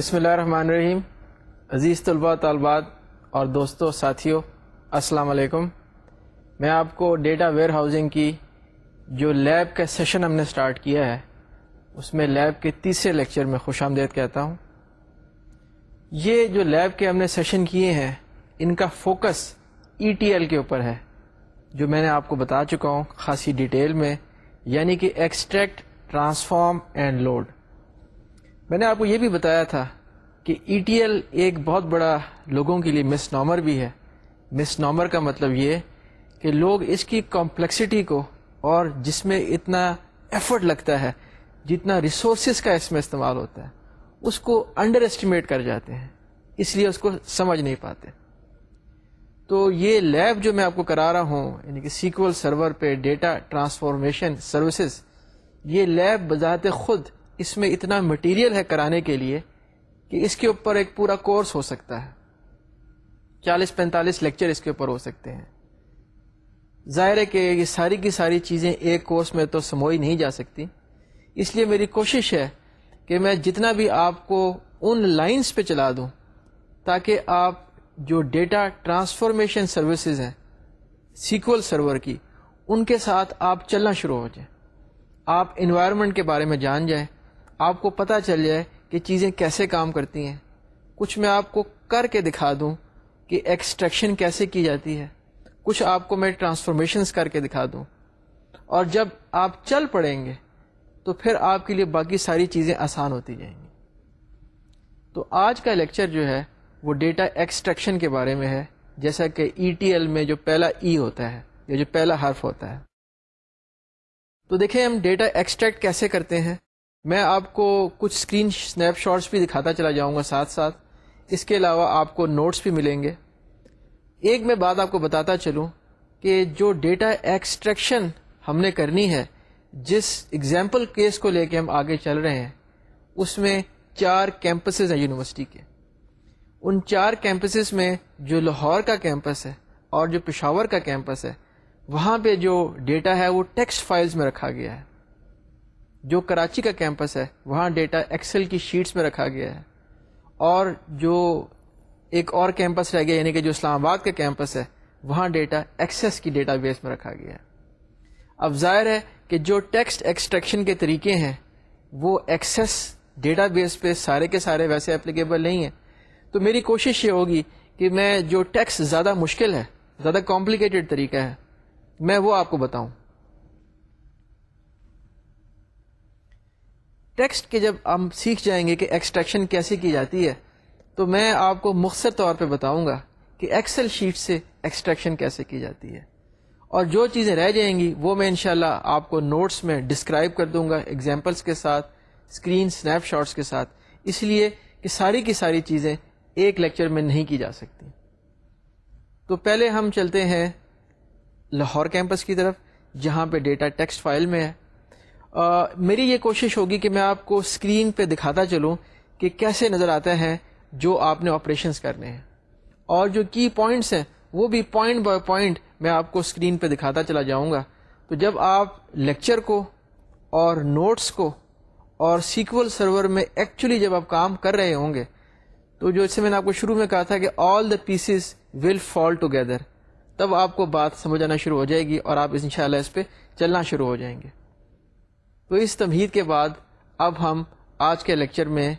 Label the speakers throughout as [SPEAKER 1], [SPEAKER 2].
[SPEAKER 1] بسم اللہ الرحمن الرحیم. عزیز طلباء طالبات اور دوستوں ساتھیوں السلام علیکم. میں آپ کو ڈیٹا ویئر ہاؤسنگ کی جو لیب کا سیشن ہم نے اسٹارٹ کیا ہے، اس میں لیب کے تیسرے لیکچر میں خوش آمدید کہتا ہوں۔ یہ جو لیب کے ہم نے سیشن کیے ہیں، ان کا فوکس ای ٹی ایل کے اوپر ہے، جو میں نے آپ کو بتا چکا ہوں خاصی ڈیٹیل میں یعنی کہ ایکسٹریکٹ، ٹرانسفارم اینڈ لوڈ۔ میں نے آپ کو یہ بھی بتایا تھا کہ ای ٹی ایل ایک بہت بڑا لوگوں کے لیے مس نامر بھی ہے۔ مس نامر کا مطلب یہ کہ لوگ اس کی کمپلیکسٹی کو اور جس میں اتنا ایفرٹ لگتا ہے، جتنا ریسورسز کا اس میں استعمال ہوتا ہے، اس کو انڈر اسٹیمیٹ کر جاتے ہیں۔ اس لیے اس کو سمجھ نہیں پاتے۔ تو یہ لیب جو میں آپ کو کرا رہا ہوں یعنی کہ سیکول سرور پہ ڈیٹا ٹرانسفارمیشن سروسز یہ لیب بذات خود اس میں اتنا مٹیریل ہے کرانے کے لیے کہ اس کے اوپر ایک پورا کورس ہو سکتا ہے۔ چالیس پینتالیس لیکچر اس کے اوپر ہو سکتے ہیں۔ ظاہر ہے کہ یہ ساری کی ساری چیزیں ایک کورس میں تو سموئی نہیں جا سکتی۔ اس لیے میری کوشش ہے کہ میں جتنا بھی آپ کو ان لائنز پہ چلا دوں تاکہ آپ جو ڈیٹا ٹرانسفارمیشن سروسز ہیں سیکول سرور کی، ان کے ساتھ آپ چلنا شروع ہو جائیں۔ آپ انوائرمنٹ کے بارے میں جان جائیں۔ آپ کو پتہ چل جائے کہ چیزیں کیسے کام کرتی ہیں۔ کچھ میں آپ کو کر کے دکھا دوں کہ ایکسٹریکشن کیسے کی جاتی ہے۔ کچھ آپ کو میں ٹرانسفارمیشنس کر کے دکھا دوں۔ اور جب آپ چل پڑیں گے تو پھر آپ کے لیے باقی ساری چیزیں آسان ہوتی جائیں گی۔ تو آج کا لیکچر جو ہے وہ ڈیٹا ایکسٹریکشن کے بارے میں ہے، جیسا کہ ای ٹی ایل میں جو پہلا ای e ہوتا ہے، یا جو پہلا حرف ہوتا ہے۔ تو دیکھیں ہم ڈیٹا ایکسٹریکٹ کیسے کرتے ہیں۔ میں آپ کو کچھ اسکرین اسنیپ شاٹس بھی دکھاتا چلا جاؤں گا ساتھ ساتھ۔ اس کے علاوہ آپ کو نوٹس بھی ملیں گے۔ ایک میں بات آپ کو بتاتا چلوں کہ جو ڈیٹا ایکسٹریکشن ہم نے کرنی ہے، جس اگزامپل کیس کو لے کے ہم آگے چل رہے ہیں، اس میں چار کیمپسز ہیں یونیورسٹی کے۔ ان چار کیمپسز میں جو لاہور کا کیمپس ہے اور جو پشاور کا کیمپس ہے، وہاں پہ جو ڈیٹا ہے وہ ٹیکسٹ فائلز میں رکھا گیا ہے۔ جو کراچی کا کیمپس ہے، وہاں ڈیٹا ایکسل کی شیٹس میں رکھا گیا ہے۔ اور جو ایک اور کیمپس رہ گیا یعنی کہ جو اسلام آباد کا کیمپس ہے، وہاں ڈیٹا ایکسیس کی ڈیٹا بیس میں رکھا گیا ہے۔ اب ظاہر ہے کہ جو ٹیکسٹ ایکسٹریکشن کے طریقے ہیں، وہ ایکسیس ڈیٹا بیس پہ سارے کے سارے ویسے اپلیکیبل نہیں ہیں۔ تو میری کوشش یہ ہوگی کہ میں جو ٹیکسٹ زیادہ مشکل ہے، زیادہ کمپلیکیٹڈ طریقہ ہے، میں وہ آپ کو بتاؤں۔ ٹیکسٹ کے جب ہم سیکھ جائیں گے کہ ایکسٹریکشن کیسے کی جاتی ہے، تو میں آپ کو مختصر طور پہ بتاؤں گا کہ ایکسل شیٹ سے ایکسٹریکشن کیسے کی جاتی ہے۔ اور جو چیزیں رہ جائیں گی، وہ میں انشاءاللہ شاء آپ کو نوٹس میں ڈسکرائب کر دوں گا ایگزامپلس کے ساتھ اسکرین اسنیپ شاٹس کے ساتھ۔ اس لیے کہ ساری کی ساری چیزیں ایک لیکچر میں نہیں کی جا سکتی۔ تو پہلے ہم چلتے ہیں لاہور کیمپس کی طرف، جہاں پہ ڈیٹا ٹیکسٹ فائل میں ہے۔ میری یہ کوشش ہوگی کہ میں آپ کو اسکرین پہ دکھاتا چلوں کہ کیسے نظر آتا ہے جو آپ نے آپریشنس کرنے ہیں۔ اور جو کی پوائنٹس ہیں، وہ بھی پوائنٹ بائی پوائنٹ میں آپ کو اسکرین پہ دکھاتا چلا جاؤں گا۔ تو جب آپ لیکچر کو اور نوٹس کو اور سیکول سرور میں ایکچولی جب آپ کام کر رہے ہوں گے، تو جو اس سے میں نے آپ کو شروع میں کہا تھا کہ آل دا پیسز ول فال ٹوگیدر تب آپ کو بات سمجھ آنا شروع ہو جائے گی اور آپ انشاءاللہ اس پہ چلنا شروع ہو جائیں گے۔ تو اس تمہید کے بعد اب ہم آج کے لیکچر میں،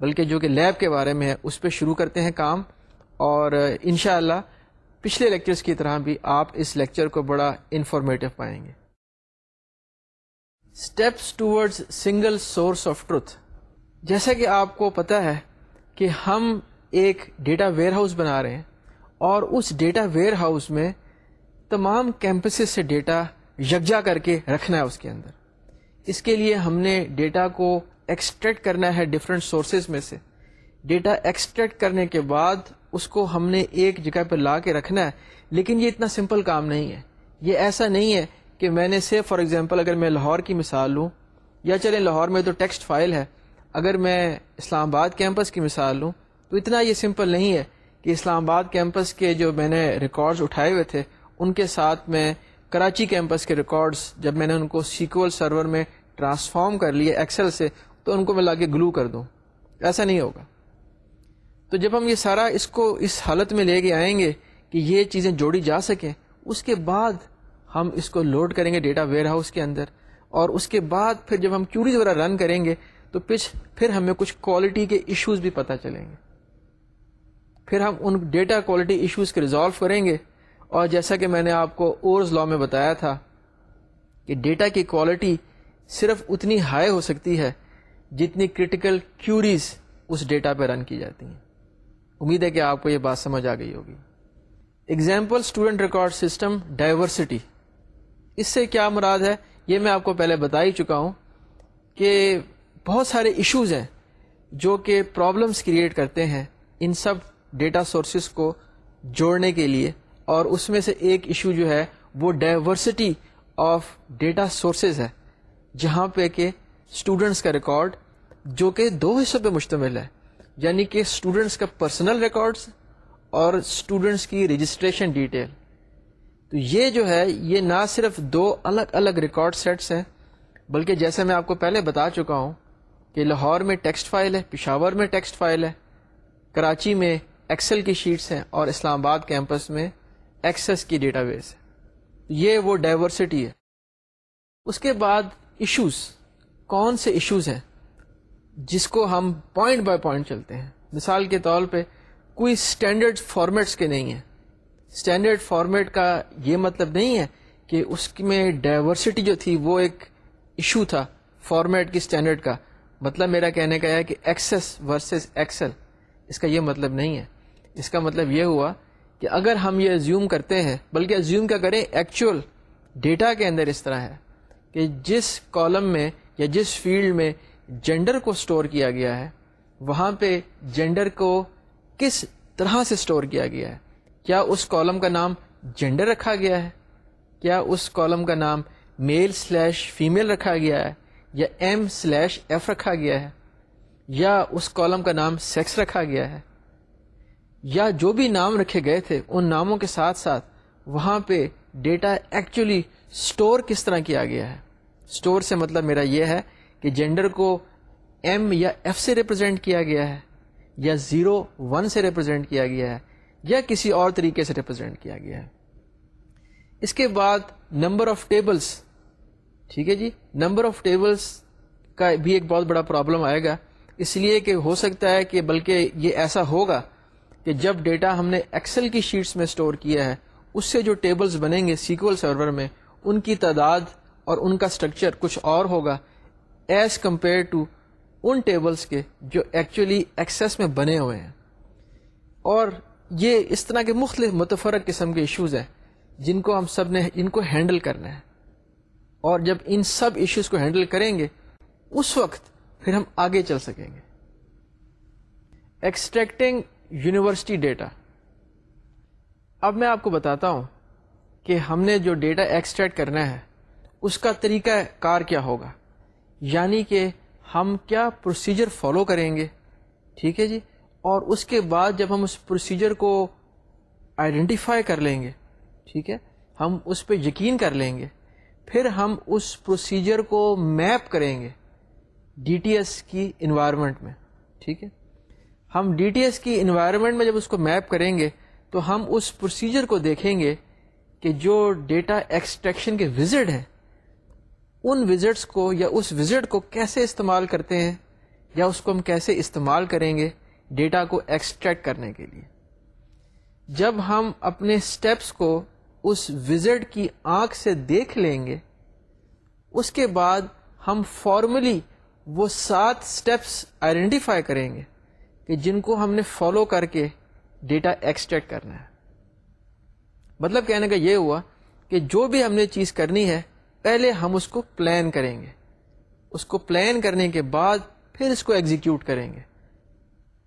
[SPEAKER 1] بلکہ جو کہ لیب کے بارے میں ہے، اس پہ شروع کرتے ہیں کام۔ اور انشاءاللہ اللہ پچھلے لیکچرز کی طرح بھی آپ اس لیکچر کو بڑا انفارمیٹو پائیں گے۔ Steps towards single source of truth جیسا کہ آپ کو پتا ہے کہ ہم ایک ڈیٹا ویئر ہاؤس بنا رہے ہیں، اور اس ڈیٹا ویئر ہاؤس میں تمام کیمپسز سے ڈیٹا یکجا کر کے رکھنا ہے اس کے اندر۔ اس کے لیے ہم نے ڈیٹا کو ایکسٹریکٹ کرنا ہے ڈفرینٹ سورسز میں سے۔ ڈیٹا ایکسٹریکٹ کرنے کے بعد اس کو ہم نے ایک جگہ پہ لا کے رکھنا ہے، لیکن یہ اتنا سمپل کام نہیں ہے۔ یہ ایسا نہیں ہے کہ میں نے سے فار ایگزامپل اگر میں لاہور کی مثال لوں، یا چلیں لاہور میں تو ٹیکسٹ فائل ہے، اگر میں اسلام آباد کیمپس کی مثال لوں تو اتنا یہ سمپل نہیں ہے کہ اسلام آباد کیمپس کے جو میں نے ریکارڈز اٹھائے ہوئے تھے، ان کے ساتھ میں کراچی کیمپس کے ریکارڈز جب میں نے ان کو سیکول سرور میں ٹرانسفارم کر لیے ایکسل سے، تو ان کو میں لا کے گلو کر دوں۔ ایسا نہیں ہوگا۔ تو جب ہم یہ سارا اس کو اس حالت میں لے کے آئیں گے کہ یہ چیزیں جوڑی جا سکیں، اس کے بعد ہم اس کو لوڈ کریں گے ڈیٹا ویئر ہاؤس کے اندر۔ اور اس کے بعد پھر جب ہم کیوریز وغیرہ رن کریں گے، تو پچ پھر ہمیں کچھ کوالٹی کے ایشوز بھی پتہ چلیں گے۔ پھر ہم ان ڈیٹا کوالٹی ایشوز کے ریزالو کریں گے۔ اور جیسا کہ میں نے آپ کو اورز لا میں بتایا تھا کہ ڈیٹا کی کوالٹی صرف اتنی ہائی ہو سکتی ہے جتنی کرٹیکل کیوریز اس ڈیٹا پہ رن کی جاتی ہیں۔ امید ہے کہ آپ کو یہ بات سمجھ آ گئی ہوگی۔ Example student record system diversity اس سے کیا مراد ہے؟ یہ میں آپ کو پہلے بتا ہی چکا ہوں کہ بہت سارے ایشوز ہیں جو کہ پرابلمس کریٹ کرتے ہیں ان سب ڈیٹا سورسز کو جوڑنے کے لیے۔ اور اس میں سے ایک ایشو جو ہے وہ ڈائیورسٹی آف ڈیٹا سورسز ہے، جہاں پہ کہ اسٹوڈنٹس کا ریکارڈ جو کہ دو حصوں پہ مشتمل ہے یعنی کہ اسٹوڈنٹس کا پرسنل ریکارڈس اور اسٹوڈنٹس کی رجسٹریشن ڈیٹیل تو یہ جو ہے، یہ نہ صرف دو الگ الگ ریکارڈ سیٹس ہیں، بلکہ جیسے میں آپ کو پہلے بتا چکا ہوں کہ لاہور میں ٹیکسٹ فائل ہے، پشاور میں ٹیکسٹ فائل ہے، کراچی میں ایکسل کی شیٹس ہیں اور اسلام آباد کیمپس میں ایکسس کی ڈیٹا بیس ہے۔ یہ وہ ڈائیورسٹی ہے۔ اس کے بعد ایشوز کون سے ایشوز ہیں؟ جس کو ہم پوائنٹ بائی پوائنٹ چلتے ہیں۔ مثال کے طور پہ، کوئی اسٹینڈرڈ فارمیٹس کے نہیں ہیں۔ اسٹینڈرڈ فارمیٹ کا یہ مطلب نہیں ہے کہ اس میں ڈائیورسٹی جو تھی وہ ایک ایشو تھا فارمیٹ کی اسٹینڈرڈ کا۔ مطلب میرا کہنے کا ہے کہ ایکسس ورسز ایکسل اس کا یہ مطلب نہیں ہے۔ اس کا مطلب یہ ہوا کہ اگر ہم یہ زیوم کرتے ہیں، بلکہ زیوم کیا کریں ایکچوئل ڈیٹا کے اندر اس طرح ہے کہ جس کالم میں یا جس فیلڈ میں جینڈر کو اسٹور کیا گیا ہے، وہاں پہ جینڈر کو کس طرح سے اسٹور کیا گیا ہے؟ کیا اس کالم کا نام جینڈر رکھا گیا ہے؟ کیا اس کالم کا نام میل سلیش فیمیل رکھا گیا ہے؟ یا ایم سلیش ایف رکھا گیا ہے؟ یا اس کالم کا نام سیکس رکھا گیا ہے؟ یا جو بھی نام رکھے گئے تھے، ان ناموں کے ساتھ ساتھ وہاں پہ ڈیٹا ایکچولی اسٹور کس طرح کیا گیا ہے؟ اسٹور سے مطلب میرا یہ ہے کہ جینڈر کو ایم یا ایف سے ریپرزینٹ کیا گیا ہے، یا زیرو ون سے ریپرزینٹ کیا گیا ہے، یا کسی اور طریقے سے ریپرزینٹ کیا گیا ہے۔ اس کے بعد نمبر آف ٹیبلس ٹھیک ہے جی؟ نمبر آف ٹیبلس کا بھی ایک بہت بڑا پرابلم آئے گا۔ اس لیے کہ ہو سکتا ہے کہ بلکہ یہ ایسا ہوگا کہ جب ڈیٹا ہم نے ایکسل کی شیٹس میں اسٹور کیا ہے، اس سے جو ٹیبلز بنیں گے سیکول سرور میں، ان کی تعداد اور ان کا اسٹرکچر کچھ اور ہوگا ایز کمپیئر ٹو ان ٹیبلز کے جو ایکچولی ایکسیس میں بنے ہوئے ہیں۔ اور یہ اس طرح کے مختلف متفرق قسم کے ایشوز ہیں، جن کو ہم سب نے ان کو ہینڈل کرنا ہے۔ اور جب ان سب ایشوز کو ہینڈل کریں گے، اس وقت پھر ہم آگے چل سکیں گے۔ Extracting university data. اب میں آپ کو بتاتا ہوں کہ ہم نے جو ڈیٹا ایکسٹریکٹ کرنا ہے، اس کا طریقہ کار کیا ہوگا۔ یعنی کہ ہم کیا پروسیجر فالو کریں گے؟ ٹھیک ہے جی؟ اور اس کے بعد جب ہم اس پروسیجر کو آئیڈینٹیفائی کر لیں گے، ٹھیک ہے؟ ہم اس پہ یقین کر لیں گے۔ پھر ہم اس پروسیجر کو میپ کریں گے۔ ڈی ٹی ایس کی انوائرمنٹ میں، ٹھیک ہے؟ ہم ڈی ٹی ایس کی انوائرمنٹ میں جب اس کو میپ کریں گے، تو ہم اس پروسیجر کو دیکھیں گے کہ جو ڈیٹا ایکسٹریکشن کے وزٹ ہیں، ان وزٹس کو یا اس وزٹ کو کیسے استعمال کرتے ہیں یا اس کو ہم کیسے استعمال کریں گے ڈیٹا کو ایکسٹریکٹ کرنے کے لیے۔ جب ہم اپنے اسٹیپس کو اس وزٹ کی آنکھ سے دیکھ لیں گے، اس کے بعد ہم فارملی وہ سات اسٹیپس آئیڈینٹیفائی کریں گے۔ کہ جن کو ہم نے فالو کر کے ڈیٹا ایکسٹریکٹ کرنا ہے۔ مطلب کہنے کا یہ ہوا کہ جو بھی ہم نے چیز کرنی ہے، پہلے ہم اس کو پلان کریں گے۔ اس کو پلان کرنے کے بعد پھر اس کو ایگزیکیوٹ کریں گے۔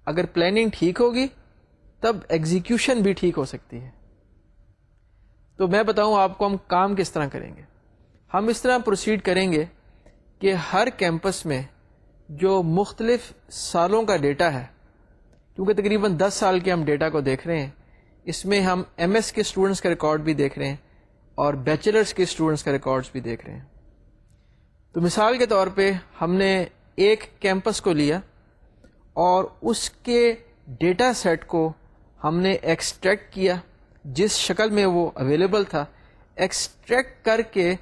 [SPEAKER 1] اگر پلاننگ ٹھیک ہوگی، تب ایگزیکیوشن بھی ٹھیک ہو سکتی ہے۔ تو میں بتاؤں آپ کو ہم کام کس طرح کریں گے۔ ہم اس طرح پروسیڈ کریں گے کہ ہر کیمپس میں جو مختلف سالوں کا ڈیٹا ہے کیونکہ تقریباً دس سال کے ہم ڈیٹا کو دیکھ رہے ہیں، اس میں ہم ایم ایس کے اسٹوڈنٹس کا ریکارڈ بھی دیکھ رہے ہیں اور بیچلرس کے اسٹوڈنٹس کا ریکارڈس بھی دیکھ رہے ہیں۔ تو مثال کے طور پہ ہم نے ایک کیمپس کو لیا اور اس کے ڈیٹا سیٹ کو ہم نے ایکسٹریکٹ کیا، جس شکل میں وہ اویلیبل تھا، ایکسٹریکٹ کر کے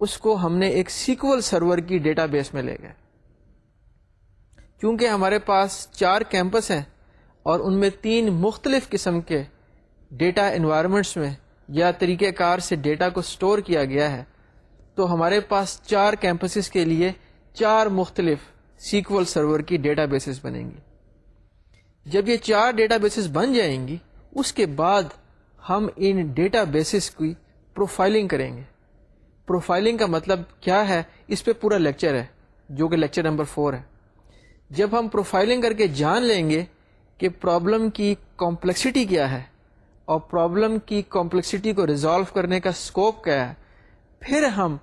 [SPEAKER 1] اس کو ہم نے ایک سیکول سرور کی ڈیٹا بیس میں لے گئے۔ کیونکہ ہمارے پاس چار کیمپس ہیں اور ان میں تین مختلف قسم کے ڈیٹا انوائرمنٹس میں یا طریقہ کار سے ڈیٹا کو سٹور کیا گیا ہے۔ تو ہمارے پاس چار کیمپسز کے لیے چار مختلف سیکول سرور کی ڈیٹا بیسز بنیں گی۔ جب یہ چار ڈیٹا بیسز بن جائیں گی، اس کے بعد ہم ان ڈیٹا بیسز کی پروفائلنگ کریں گے۔ پروفائلنگ کا مطلب کیا ہے؟ اس پہ پورا لیکچر ہے، جو کہ لیکچر نمبر فور ہے۔ جب ہم پروفائلنگ کر کے جان لیں گے کہ پرابلم کی کمپلیکسٹی کیا ہے اور پرابلم کی کمپلیکسٹی کو ریزالو کرنے کا اسکوپ کیا ہے، پھر ہم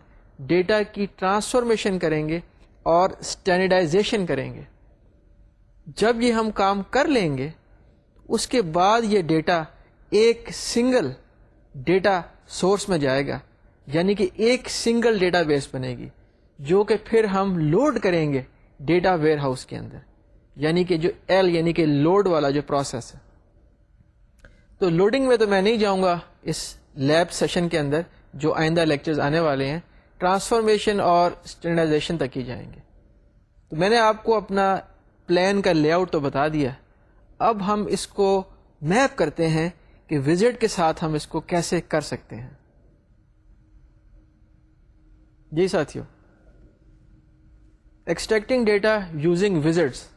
[SPEAKER 1] ڈیٹا کی ٹرانسفارمیشن کریں گے اور اسٹینڈرڈائزیشن کریں گے۔ جب یہ ہم کام کر لیں گے، اس کے بعد یہ ڈیٹا ایک سنگل ڈیٹا سورس میں جائے گا یعنی کہ ایک سنگل ڈیٹا بیس بنے گی، جو کہ پھر ہم لوڈ کریں گے ڈیٹا ویئر ہاؤس کے اندر۔ یعنی کہ جو ایل یعنی کہ لوڈ والا جو پروسیس ہے۔ تو لوڈنگ میں تو میں نہیں جاؤں گا اس لیب سیشن کے اندر جو آئندہ لیکچرز آنے والے ہیں۔ ٹرانسفارمیشن اور اسٹینڈرڈائزیشن تک ہی جائیں گے۔ تو میں نے آپ کو اپنا پلان کا لے آؤٹ تو بتا دیا۔ اب ہم اس کو میپ کرتے ہیں کہ وزٹ کے ساتھ ہم اس کو کیسے کر سکتے ہیں۔ جی ساتھیوں ایکسٹریکٹنگ ڈیٹا یوزنگ وزٹس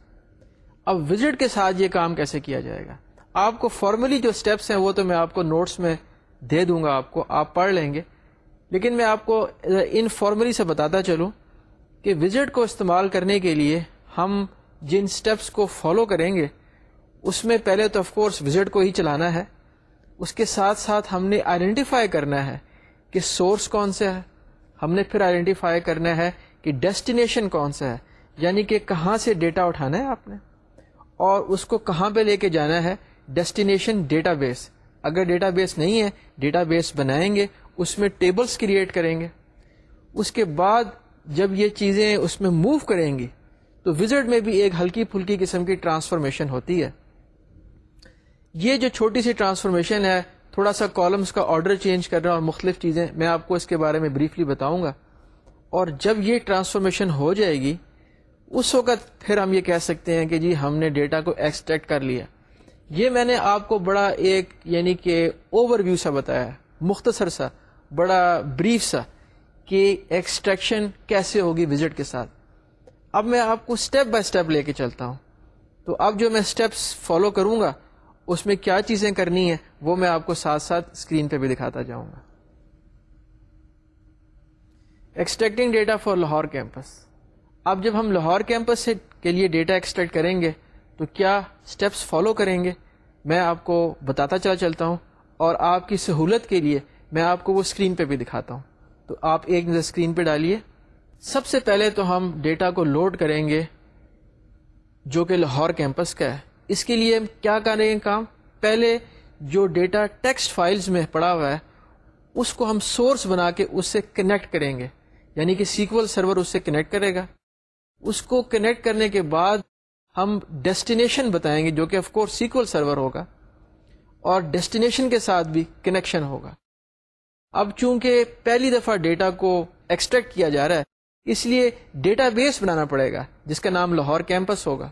[SPEAKER 1] اب وزٹ کے ساتھ یہ کام کیسے کیا جائے گا؟ آپ کو فارملی جو اسٹیپس ہیں وہ تو میں آپ کو نوٹس میں دے دوں گا، آپ کو آپ پڑھ لیں گے۔ لیکن میں آپ کو ان فارملی سے بتاتا چلوں کہ وزٹ کو استعمال کرنے کے لیے ہم جن اسٹیپس کو فالو کریں گے، اس میں پہلے تو آف کورس وزٹ کو ہی چلانا ہے۔ اس کے ساتھ ساتھ ہم نے آئیڈینٹیفائی کرنا ہے کہ سورس کون سا ہے۔ ہم نے پھر آئیڈینٹیفائی کرنا ہے کہ ڈیسٹینیشن کون سا ہے۔ یعنی کہ کہاں سے ڈیٹا اٹھانا ہے آپ نے۔ اور اس کو کہاں پہ لے کے جانا ہے؟ ڈیسٹینیشن ڈیٹا بیس اگر ڈیٹا بیس نہیں ہے ڈیٹا بیس بنائیں گے، اس میں ٹیبلز کریٹ کریں گے۔ اس کے بعد جب یہ چیزیں اس میں موو کریں گی، تو وزٹ میں بھی ایک ہلکی پھلکی قسم کی ٹرانسفارمیشن ہوتی ہے۔ یہ جو چھوٹی سی ٹرانسفارمیشن ہے، تھوڑا سا کالمس کا آرڈر چینج کر رہا اور مختلف چیزیں، میں آپ کو اس کے بارے میں بریفلی بتاؤں گا۔ اور جب یہ ٹرانسفارمیشن ہو جائے گی اس وقت پھر ہم یہ کہہ سکتے ہیں کہ جی ہم نے ڈیٹا کو ایکسٹریکٹ کر لیا۔ یہ میں نے آپ کو بڑا ایک یعنی کہ اوور ویو سا بتایا مختصر سا، بڑا بریف سا کہ ایکسٹریکشن کیسے ہوگی وزٹ کے ساتھ۔ اب میں آپ کو اسٹیپ بائی اسٹیپ لے کے چلتا ہوں۔ تو اب جو میں اسٹیپس فالو کروں گا، اس میں کیا چیزیں کرنی ہیں، وہ میں آپ کو ساتھ ساتھ اسکرین پہ بھی دکھاتا جاؤں گا۔ Extracting data for Lahore campus اب جب ہم لاہور کیمپس سے کے لیے ڈیٹا ایکسٹریکٹ کریں گے، تو کیا اسٹیپس فالو کریں گے؟ میں آپ کو بتاتا چلا چلتا ہوں اور آپ کی سہولت کے لیے میں آپ کو وہ اسکرین پہ بھی دکھاتا ہوں۔ تو آپ ایک نظر اسکرین پہ ڈالیے۔ سب سے پہلے تو ہم ڈیٹا کو لوڈ کریں گے، جو کہ لاہور کیمپس کا ہے۔ اس کے لیے کیا کریں گے کام؟ پہلے جو ڈیٹا ٹیکسٹ فائلز میں پڑا ہوا ہے، اس کو ہم سورس بنا کے اس سے کنیکٹ کریں گے۔ یعنی کہ سیکول سرور اس سے کنیکٹ کرے گا۔ اس کو کنیکٹ کرنے کے بعد ہم ڈیسٹینیشن بتائیں گے جو کہ آف کورس سیکول سرور ہوگا اور ڈیسٹینیشن کے ساتھ بھی کنیکشن ہوگا۔ اب چونکہ پہلی دفعہ ڈیٹا کو ایکسٹریکٹ کیا جا رہا ہے، اس لیے ڈیٹا بیس بنانا پڑے گا، جس کا نام لاہور کیمپس ہوگا۔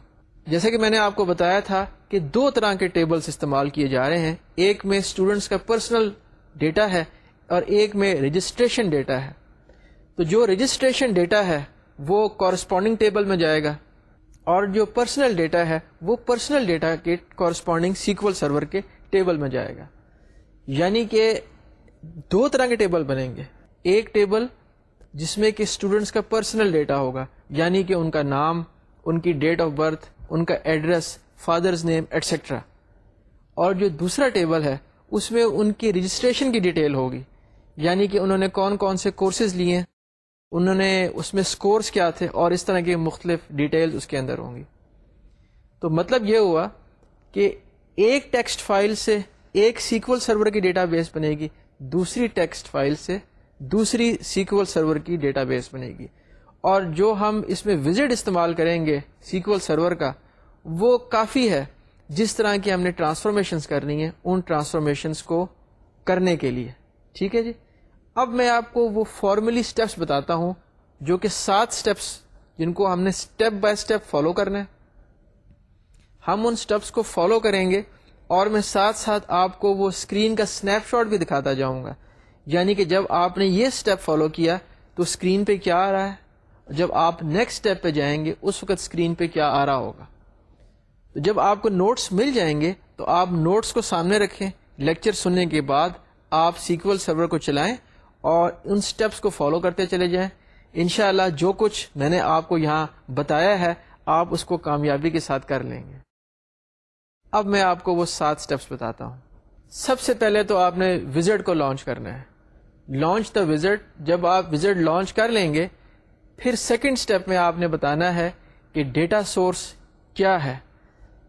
[SPEAKER 1] جیسے کہ میں نے آپ کو بتایا تھا کہ دو طرح کے ٹیبلز استعمال کیے جا رہے ہیں، ایک میں اسٹوڈینٹس کا پرسنل ڈیٹا ہے اور ایک میں رجسٹریشن ڈیٹا ہے۔ تو جو رجسٹریشن ڈیٹا ہے وہ کورسپونڈنگ ٹیبل میں جائے گا۔ اور جو پرسنل ڈیٹا ہے، وہ پرسنل ڈیٹا کے کورسپونڈنگ سیکول سرور کے ٹیبل میں جائے گا۔ یعنی کہ دو طرح کے ٹیبل بنیں گے۔ ایک ٹیبل جس میں کہ اسٹوڈینٹس کا پرسنل ڈیٹا ہوگا یعنی کہ ان کا نام، ان کی ڈیٹ آف برتھ ان کا ایڈریس فادرز نیم ایٹسٹرا اور جو دوسرا ٹیبل ہے، اس میں ان کی رجسٹریشن کی ڈیٹیل ہوگی۔ یعنی کہ انہوں نے کون کون سے کورسز لیے۔ ہیں انہوں نے اس میں اسکورس کیا تھے اور اس طرح کے مختلف ڈیٹیلز اس کے اندر ہوں گی۔ تو مطلب یہ ہوا کہ ایک ٹیکسٹ فائل سے ایک سیکول سرور کی ڈیٹا بیس بنے گی، دوسری ٹیکسٹ فائل سے دوسری سیکول سرور کی ڈیٹا بیس بنے گی۔ اور جو ہم اس میں وزٹ استعمال کریں گے سیکول سرور کا، وہ کافی ہے جس طرح کی ہم نے ٹرانسفارمیشنس کرنی ہیں ان ٹرانسفارمیشنس کو کرنے کے لیے۔ ٹھیک ہے جی؟ اب میں آپ کو وہ فارملی اسٹیپس بتاتا ہوں جو کہ سات اسٹیپس جن کو ہم نے اسٹیپ بائی اسٹیپ فالو کرنا ہے۔ ہم ان اسٹیپس کو فالو کریں گے اور میں ساتھ ساتھ آپ کو وہ اسکرین کا اسنیپ شاٹ بھی دکھاتا جاؤں گا۔ یعنی کہ جب آپ نے یہ اسٹیپ فالو کیا تو اسکرین پہ کیا آ رہا ہے؟ جب آپ نیکسٹ اسٹیپ پہ جائیں گے، اس وقت اسکرین پہ کیا آ رہا ہوگا؟ تو جب آپ کو نوٹس مل جائیں گے تو آپ نوٹس کو سامنے رکھیں۔ لیکچر سننے کے بعد آپ سیکول سرور کو چلائیں۔ اور ان اسٹیپس کو فالو کرتے چلے جائیں۔ انشاءاللہ جو کچھ میں نے آپ کو یہاں بتایا ہے، آپ اس کو کامیابی کے ساتھ کر لیں گے۔ اب میں آپ کو وہ سات اسٹیپس بتاتا ہوں۔ سب سے پہلے تو آپ نے وزٹ کو لانچ کرنا ہے۔ لانچ دا وزٹ جب آپ وزٹ لانچ کر لیں گے، پھر سیکنڈ اسٹیپ میں آپ نے بتانا ہے کہ ڈیٹا سورس کیا ہے۔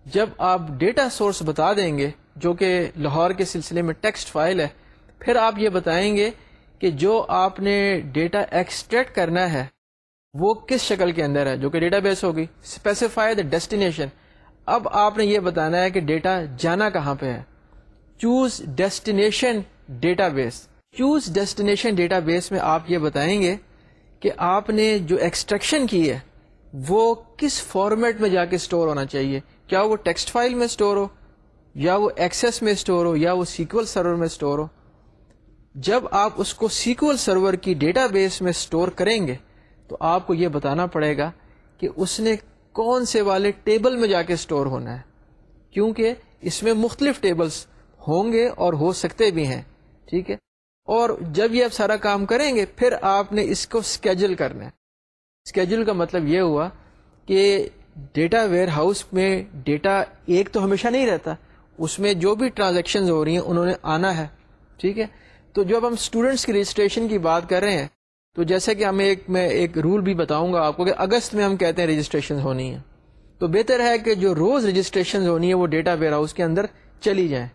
[SPEAKER 1] جب آپ ڈیٹا سورس بتا دیں گے، جو کہ لاہور کے سلسلے میں ٹیکسٹ فائل ہے، پھر آپ یہ بتائیں گے کہ جو آپ نے ڈیٹا ایکسٹریکٹ کرنا ہے، وہ کس شکل کے اندر ہے؟ جو کہ ڈیٹا بیس ہوگی. اسپیسیفائی دا ڈیسٹینیشن اب آپ نے یہ بتانا ہے کہ ڈیٹا جانا کہاں پہ ہے؟ Choose destination database choose destination database میں آپ یہ بتائیں گے کہ آپ نے جو ایکسٹریکشن کی ہے، وہ کس فارمیٹ میں جا کے اسٹور ہونا چاہیے؟ کیا وہ ٹیکسٹ فائل میں اسٹور ہو یا وہ ایکسیس میں اسٹور ہو یا وہ سیکول سرور میں اسٹور ہو؟ جب آپ اس کو سیکول سرور کی ڈیٹا بیس میں اسٹور کریں گے، تو آپ کو یہ بتانا پڑے گا کہ اس نے کون سے والے ٹیبل میں جا کے اسٹور ہونا ہے۔ کیونکہ اس میں مختلف ٹیبلز ہوں گے اور ہو سکتے بھی ہیں، ٹھیک ہے؟ اور جب یہ آپ سارا کام کریں گے، پھر آپ نے اس کو اسکیجل کرنا ہے۔ اسکیجل کا مطلب یہ ہوا کہ ڈیٹا ویئر ہاؤس میں ڈیٹا ایک تو ہمیشہ نہیں رہتا، اس میں جو بھی ٹرانزیکشن ہو رہی ہیں، انہوں نے آنا ہے، ٹھیک ہے؟ تو جب ہم اسٹوڈینٹس کی رجسٹریشن کی بات کر رہے ہیں، تو جیسے کہ ہمیں ایک میں ایک رول بھی بتاؤں گا آپ کو کہ اگست میں ہم کہتے ہیں رجسٹریشن ہونی ہے تو بہتر ہے کہ جو روز رجسٹریشن ہونی ہے وہ ڈیٹا ویئر ہاؤس کے اندر چلی جائیں۔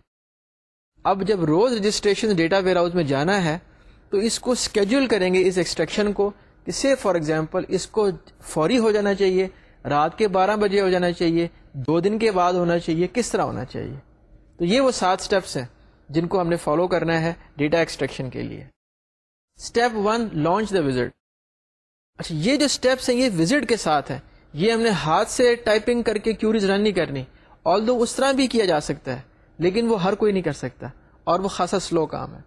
[SPEAKER 1] اب جب روز رجسٹریشن ڈیٹا ویئر ہاؤس میں جانا ہے، تو اس کو اسکیڈول کریں گے اس ایکسٹریکشن کو کہ سے فار ایگزامپل اس کو فوری ہو جانا چاہیے، رات کے بارہ بجے ہو جانا چاہیے، دو دن کے بعد ہونا چاہیے، کس طرح ہونا چاہیے۔ تو یہ وہ سات اسٹیپس ہیں۔ جن کو ہم نے فالو کرنا ہے ڈیٹا ایکسٹریکشن کے لیے۔ Step one launch the wizard اچھا یہ جو اسٹیپس ہیں، یہ وزٹ کے ساتھ ہیں۔ یہ ہم نے ہاتھ سے ٹائپنگ کر کے کیوریز رن نہیں کرنی۔ آل دو اس طرح بھی کیا جا سکتا ہے، لیکن وہ ہر کوئی نہیں کر سکتا۔ اور وہ خاصا سلو کام ہے۔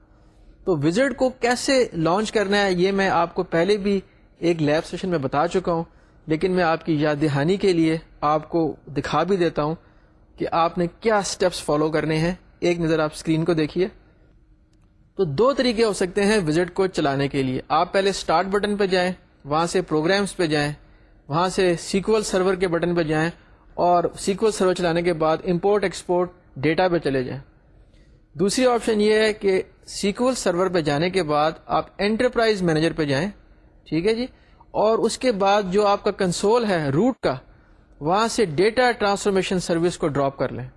[SPEAKER 1] تو وزٹ کو کیسے لانچ کرنا ہے، یہ میں آپ کو پہلے بھی ایک لیب سیشن میں بتا چکا ہوں۔ لیکن میں آپ کی یاد دہانی کے لیے آپ کو دکھا بھی دیتا ہوں کہ آپ نے کیا اسٹیپس فالو کرنے ہیں۔ ایک نظر آپ اسکرین کو دیکھیے۔ تو دو طریقے ہو سکتے ہیں وزٹ کو چلانے کے لیے۔ آپ پہلے اسٹارٹ بٹن پہ جائیں، وہاں سے پروگرامس پہ جائیں، وہاں سے سیکول سرور کے بٹن پہ جائیں اور سیکول سرور چلانے کے بعد امپورٹ ایکسپورٹ ڈیٹا پہ چلے جائیں۔ دوسری آپشن یہ ہے کہ سیکول سرور پہ جانے کے بعد آپ انٹرپرائز مینیجر پہ جائیں۔ ٹھیک ہے جی؟ اور اس کے بعد جو آپ کا کنسول ہے روٹ کا، وہاں سے ڈیٹا ٹرانسفارمیشن سروس کو ڈراپ کر لیں۔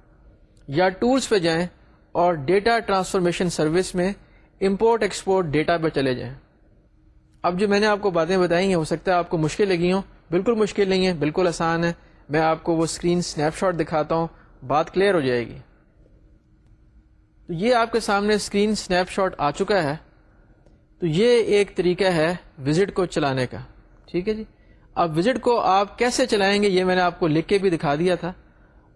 [SPEAKER 1] یا ٹولس پہ جائیں اور ڈیٹا ٹرانسفارمیشن سروس میں امپورٹ ایکسپورٹ ڈیٹا پہ چلے جائیں۔ اب جو میں نے آپ کو باتیں بتائی ہیں، ہو سکتا ہے آپ کو مشکل لگی ہوں۔ بالکل مشکل نہیں ہے، بالکل آسان ہے۔ میں آپ کو وہ اسکرین اسنیپ شاٹ دکھاتا ہوں، بات کلیئر ہو جائے گی۔ تو یہ آپ کے سامنے اسکرین اسنیپ شاٹ آ چکا ہے۔ تو یہ ایک طریقہ ہے وزٹ کو چلانے کا۔ ٹھیک ہے جی؟ اب وزٹ کو آپ کیسے چلائیں گے، یہ میں نے آپ کو لکھ کے بھی دکھا دیا تھا۔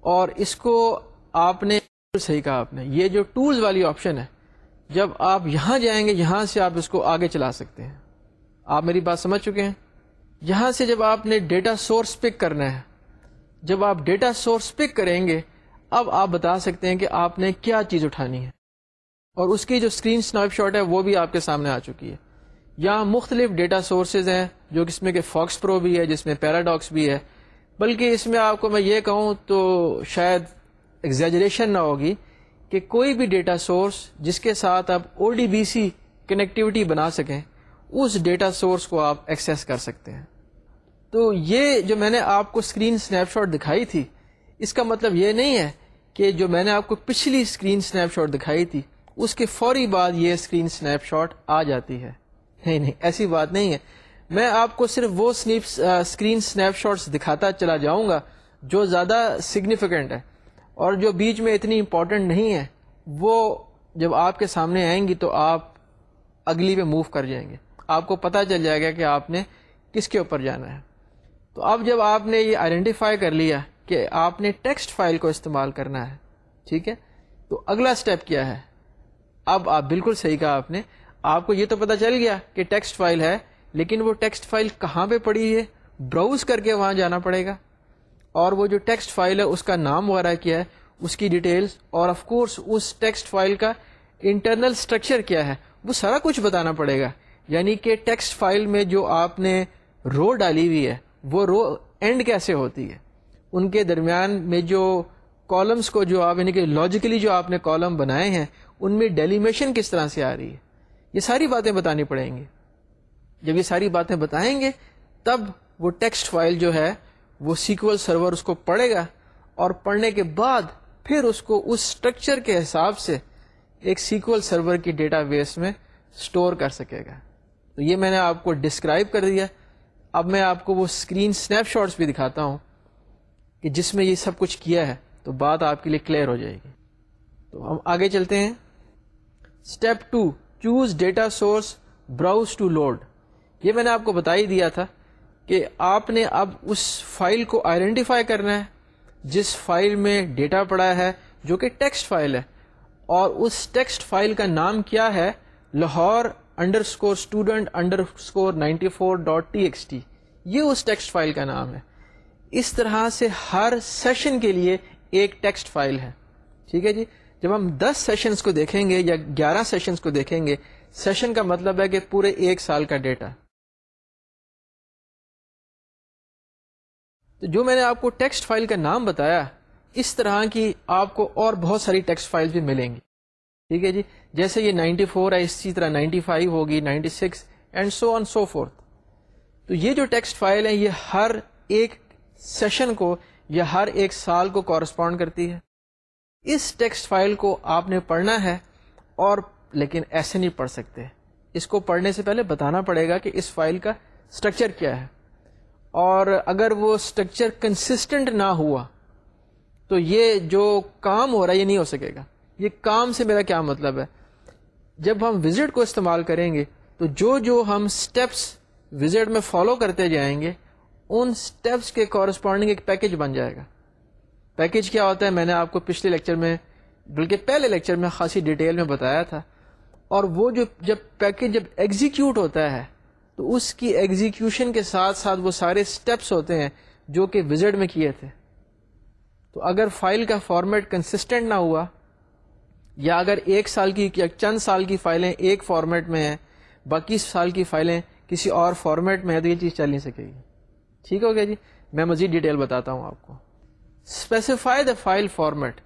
[SPEAKER 1] اور اس کو آپ نے صحیح کہا آپ نے۔ یہ جو ٹولز والی آپشن ہے، جب آپ یہاں جائیں گے، یہاں سے آپ اس کو آگے چلا سکتے ہیں۔ آپ میری بات سمجھ چکے ہیں؟ یہاں سے جب آپ نے ڈیٹا سورس پک کرنا ہے، جب آپ ڈیٹا سورس پک کریں گے، اب آپ بتا سکتے ہیں کہ آپ نے کیا چیز اٹھانی ہے۔ اور اس کی جو اسکرین اسنیپ شاٹ ہے، وہ بھی آپ کے سامنے آ چکی ہے۔ یہاں مختلف ڈیٹا سورسز ہیں، جو اس میں کہ فاکس پرو بھی ہے، جس میں پیراڈاکس بھی ہے۔ بلکہ اس میں آپ کو میں یہ کہوں تو شاید ایگزیجریشن نہ ہوگی کہ کوئی بھی ڈیٹا سورس جس کے ساتھ آپ O D B C connectivity بنا سکیں، اس ڈیٹا سورس کو آپ ایکسیس کر سکتے ہیں۔ تو یہ جو میں نے آپ کو اسکرین اسنیپ شاٹ دکھائی تھی، اس کا مطلب یہ نہیں ہے کہ جو میں نے آپ کو پچھلی اسکرین اسنیپ شاٹ دکھائی تھی، اس کے فوری بعد یہ اسکرین اسنیپ شاٹ آ جاتی ہے۔ نہیں نہیں، ایسی بات نہیں ہے۔ میں آپ کو صرف وہ اسکرین اسنیپ شاٹس دکھاتا چلا جاؤں گا جو زیادہ سگنیفیکینٹ ہے۔ اور جو بیچ میں اتنی امپورٹنٹ نہیں ہے، وہ جب آپ کے سامنے آئیں گی تو آپ اگلی پہ موو کر جائیں گے۔ آپ کو پتہ چل جائے گا کہ آپ نے کس کے اوپر جانا ہے۔ تو اب جب آپ نے یہ آئیڈینٹیفائی کر لیا کہ آپ نے ٹیکسٹ فائل کو استعمال کرنا ہے، ٹھیک ہے؟ تو اگلا اسٹیپ کیا ہے؟ اب آپ بالکل صحیح کہا آپ نے۔ آپ کو یہ تو پتا چل گیا کہ ٹیکسٹ فائل ہے، لیکن وہ ٹیکسٹ فائل کہاں پہ پڑی ہے؟ براؤز کر کے وہاں جانا پڑے گا۔ اور وہ جو ٹیکسٹ فائل ہے، اس کا نام وغیرہ کیا ہے، اس کی ڈیٹیلز اور آف کورس اس ٹیکسٹ فائل کا انٹرنل اسٹرکچر کیا ہے، وہ سارا کچھ بتانا پڑے گا۔ یعنی کہ ٹیکسٹ فائل میں جو آپ نے رو ڈالی ہوئی ہے، وہ رو اینڈ کیسے ہوتی ہے؟ ان کے درمیان میں جو کالمس کو جو آپ یعنی کہ لاجیکلی جو آپ نے کالم بنائے ہیں، ان میں ڈیلیمیشن کس طرح سے آ رہی ہے؟ یہ ساری باتیں بتانی پڑیں گی۔ جب یہ ساری باتیں بتائیں گے، تب وہ ٹیکسٹ فائل جو ہے وہ سیکول سرور اس کو پڑھے گا اور پڑھنے کے بعد پھر اس کو اس اسٹرکچر کے حساب سے ایک سیکول سرور کی ڈیٹا بیس میں اسٹور کر سکے گا۔ تو یہ میں نے آپ کو ڈسکرائب کر دیا۔ اب میں آپ کو وہ اسکرین اسنیپ شاٹس بھی دکھاتا ہوں کہ جس میں یہ سب کچھ کیا ہے۔ تو بات آپ کے لیے کلیئر ہو جائے گی۔ تو ہم آگے چلتے ہیں۔ Step two choose data source browse to load یہ میں نے آپ کو بتا ہی دیا تھا کہ آپ نے اب اس فائل کو آئیڈینٹیفائی کرنا ہے، جس فائل میں ڈیٹا پڑا ہے، جو کہ ٹیکسٹ فائل ہے۔ اور اس ٹیکسٹ فائل کا نام کیا ہے؟ Lahore underscore student underscore ninety four dot T X T یہ اس ٹیکسٹ فائل کا نام ہے۔ اس طرح سے ہر سیشن کے لیے ایک ٹیکسٹ فائل ہے۔ ٹھیک ہے جی؟ جب ہم دس سیشنز کو دیکھیں گے یا گیارہ سیشنز کو دیکھیں گے سیشن کا مطلب ہے کہ پورے ایک سال کا ڈیٹا تو جو میں نے آپ کو ٹیکسٹ فائل کا نام بتایا، اس طرح کی آپ کو اور بہت ساری ٹیکسٹ فائل بھی ملیں گی۔ ٹھیک ہے جی؟ جیسے یہ 94 فور ہے اسی طرح 95 فائیو ہوگی 96 six and so on so forth تو یہ جو ٹیکسٹ فائل ہے یہ ہر ایک سیشن کو یا ہر ایک سال کو کورسپونڈ کرتی ہے۔ اس ٹیکسٹ فائل کو آپ نے پڑھنا ہے اور لیکن ایسے نہیں پڑھ سکتے۔ اس کو پڑھنے سے پہلے بتانا پڑے گا کہ اس فائل کا اسٹرکچر کیا ہے۔ اور اگر وہ اسٹرکچر کنسسٹنٹ نہ ہوا، تو یہ جو کام ہو رہا ہے، یہ نہیں ہو سکے گا۔ یہ کام سے میرا کیا مطلب ہے؟ جب ہم وزٹ کو استعمال کریں گے، تو جو جو ہم اسٹیپس وزٹ میں فالو کرتے جائیں گے، ان اسٹیپس کے کورسپونڈنگ ایک پیکج بن جائے گا۔ پیکج کیا ہوتا ہے؟ میں نے آپ کو پچھلے لیکچر میں، بلکہ پہلے لیکچر میں خاصی ڈیٹیل میں بتایا تھا۔ اور وہ جو، جب پیکج جب ایگزیکیوٹ ہوتا ہے تو اس کی ایگزیکیوشن کے ساتھ ساتھ وہ سارے اسٹیپس ہوتے ہیں جو کہ وزٹ میں کیے تھے۔ تو اگر فائل کا فارمیٹ کنسسٹنٹ نہ ہوا، یا اگر ایک سال کی یا چند سال کی فائلیں ایک فارمیٹ میں ہیں، باقی سال کی فائلیں کسی اور فارمیٹ میں ہے تو یہ چیز چل نہیں سکے گی۔ ٹھیک ہو گیا جی؟ میں مزید ڈیٹیل بتاتا ہوں آپ کو۔ اسپیسیفائی دا فائل فارمیٹ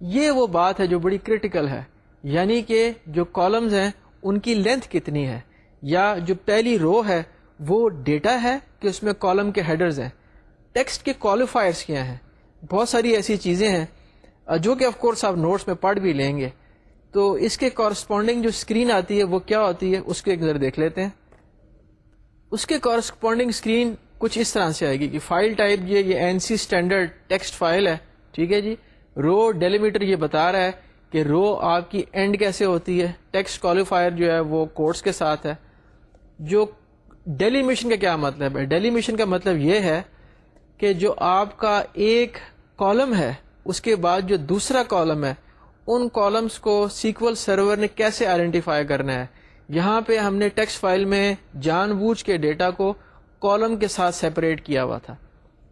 [SPEAKER 1] یہ وہ بات ہے جو بڑی کریٹیکل ہے یعنی کہ جو کالمز ہیں، ان کی لینتھ کتنی ہے۔ یا جو پہلی رو ہے، وہ ڈیٹا ہے کہ اس میں کالم کے ہیڈرز ہیں۔ ٹیکسٹ کے کوالیفائرس کیا ہیں؟ بہت ساری ایسی چیزیں ہیں جو کہ آف کورس آپ نوٹس میں پڑھ بھی لیں گے۔ تو اس کے کورسپونڈنگ جو اسکرین آتی ہے، وہ کیا ہوتی ہے؟ اس کو ایک نظر دیکھ لیتے ہیں۔ اس کے کورسپونڈنگ اسکرین کچھ اس طرح سے آئے گی کہ فائل ٹائپ یہ ANSI standard text file ہے۔ ٹھیک ہے جی؟ رو ڈیلیمیٹر یہ بتا رہا ہے کہ رو آپ کی اینڈ کیسے ہوتی ہے؟ ٹیکسٹ کوالیفائر جو ہے، وہ کورس کے ساتھ ہے۔ جو ڈیلیمیشن کا کیا مطلب ہے؟ ڈیلیمیشن کا مطلب یہ ہے کہ جو آپ کا ایک کالم ہے، اس کے بعد جو دوسرا کالم ہے، ان کالمس کو سیکول سرور نے کیسے آئیڈینٹیفائی کرنا ہے؟ یہاں پہ ہم نے ٹیکسٹ فائل میں جان بوجھ کے ڈیٹا کو کالم کے ساتھ سیپریٹ کیا ہوا تھا۔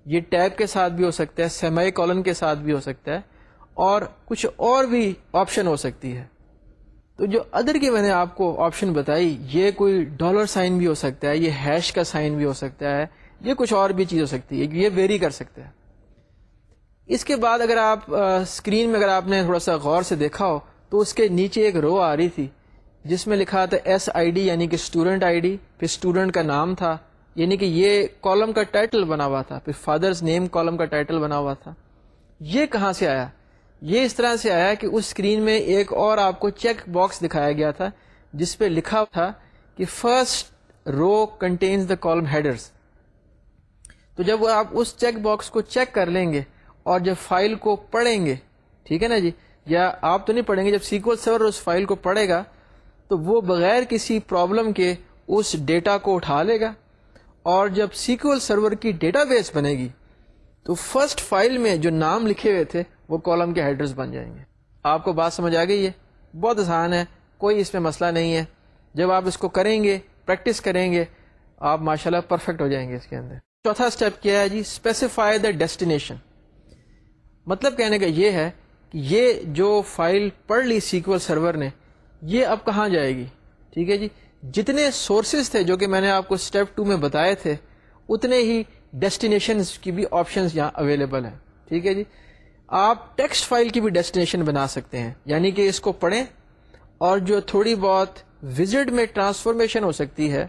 [SPEAKER 1] یہ ٹیب کے ساتھ بھی ہو سکتا ہے سیمائی کالم کے ساتھ بھی ہو سکتا ہے اور کچھ اور بھی آپشن ہو سکتی ہے۔ تو جو ادر کی میں نے آپ کو آپشن بتائی، یہ کوئی ڈالر سائن بھی ہو سکتا ہے، یہ ہیش کا سائن بھی ہو سکتا ہے، یہ کچھ اور بھی چیز ہو سکتی ہے، یہ ویری کر سکتا ہے۔ اس کے بعد اگر آپ اسکرین میں اگر آپ نے تھوڑا سا غور سے دیکھا ہو، تو اس کے نیچے ایک رو آ رہی تھی، جس میں لکھا تھا ایس آئی ڈی یعنی کہ اسٹوڈنٹ آئی ڈی پھر اسٹوڈنٹ کا نام تھا یعنی کہ یہ کالم کا ٹائٹل بنا ہوا تھا، پھر فادرز نیم کالم کا ٹائٹل بنا ہوا تھا۔ یہ کہاں سے آیا؟ یہ اس طرح سے آیا کہ اس اسکرین میں ایک اور آپ کو چیک باکس دکھایا گیا تھا، جس پہ لکھا تھا کہ first row contains the column headers تو جب آپ اس چیک باکس کو چیک کر لیں گے اور جب فائل کو پڑھیں گے، ٹھیک ہے نا جی؟ یا آپ تو نہیں پڑھیں گے، جب سیکول سرور اس فائل کو پڑھے گا، تو وہ بغیر کسی پرابلم کے اس ڈیٹا کو اٹھا لے گا اور جب سیکول سرور کی ڈیٹا بیس بنے گی تو فرسٹ فائل میں جو نام لکھے ہوئے تھے، وہ کالم کے ہیڈرز بن جائیں گے۔ آپ کو بات سمجھ آ گئی ہے؟ بہت آسان ہے، کوئی اس میں مسئلہ نہیں ہے۔ جب آپ اس کو کریں گے پریکٹس کریں گے، آپ ماشاءاللہ پرفیکٹ ہو جائیں گے اس کے اندر۔ چوتھا اسٹیپ کیا ہے جی؟ اسپیسیفائی دا ڈیسٹینیشن مطلب کہنے کا یہ ہے کہ یہ جو فائل پڑھ لی سیکول سرور نے، یہ اب کہاں جائے گی؟ ٹھیک ہے جی؟ جتنے سورسز تھے، جو کہ میں نے آپ کو اسٹیپ ٹو میں بتائے تھے، اتنے ہی ڈیسٹینیشن کی بھی آپشنز یہاں اویلیبل ہیں۔ ٹھیک ہے جی؟ آپ ٹیکسٹ فائل کی بھی ڈیسٹینیشن بنا سکتے ہیں۔ یعنی کہ اس کو پڑھیں اور جو تھوڑی بہت وزٹ میں ٹرانسفارمیشن ہو سکتی ہے،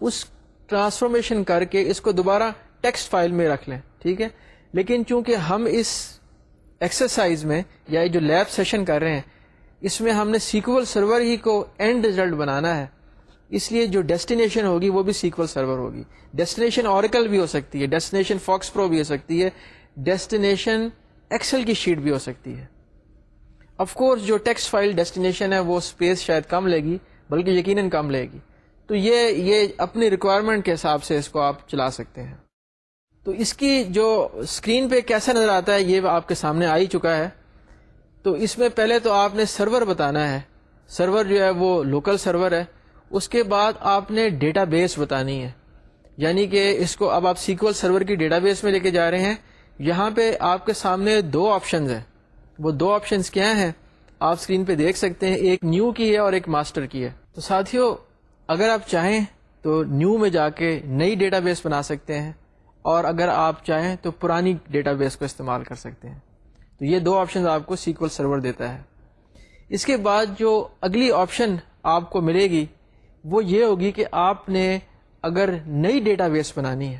[SPEAKER 1] اس ٹرانسفارمیشن کر کے اس کو دوبارہ ٹیکسٹ فائل میں رکھ لیں۔ ٹھیک ہے؟ لیکن چونکہ ہم اس ایکسرسائز میں یا جو لیب سیشن کر رہے ہیں، اس میں ہم نے سیکول سرور ہی کو اینڈ ریزلٹ بنانا ہے۔ اس لیے جو ڈیسٹینیشن ہوگی وہ بھی سیکول سرور ہوگی. ڈیسٹینیشن اوریکل بھی ہو سکتی ہے. ڈیسٹینیشن فاکس پرو بھی ہو سکتی ہے. ڈیسٹینیشن ایکسل کی شیٹ بھی ہو سکتی ہے. آف کورس جو ٹیکسٹ فائل ڈیسٹینیشن ہے، وہ اسپیس شاید کم لے گی، بلکہ یقیناً کم لے گی. تو یہ یہ اپنی ریکوائرمنٹ کے حساب سے اس کو آپ چلا سکتے ہیں. تو اس کی جو اسکرین پہ کیسا نظر آتا ہے، یہ آپ کے سامنے آ ہی چکا ہے. تو اس میں پہلے تو آپ نے سرور بتانا ہے. سرور جو ہے وہ لوکل سرور ہے. اس کے بعد آپ نے ڈیٹا بیس بتانی ہے۔ یعنی کہ اس کو اب آپ سیکول سرور کی ڈیٹا بیس میں لے کے جا رہے ہیں۔ یہاں پہ آپ کے سامنے دو آپشنز ہیں۔ وہ دو آپشنز کیا ہیں؟ آپ اسکرین پہ دیکھ سکتے ہیں۔ ایک نیو کی ہے اور ایک ماسٹر کی ہے۔ تو ساتھیوں اگر آپ چاہیں تو نیو میں جا کے نئی ڈیٹا بیس بنا سکتے ہیں۔ اور اگر آپ چاہیں تو پرانی ڈیٹا بیس کو استعمال کر سکتے ہیں۔ تو یہ دو آپشن آپ کو سیکول سرور دیتا ہے۔ اس کے بعد جو اگلی آپشن آپ کو ملے گی وہ یہ ہوگی کہ آپ نے اگر نئی ڈیٹا بیس بنانی ہے،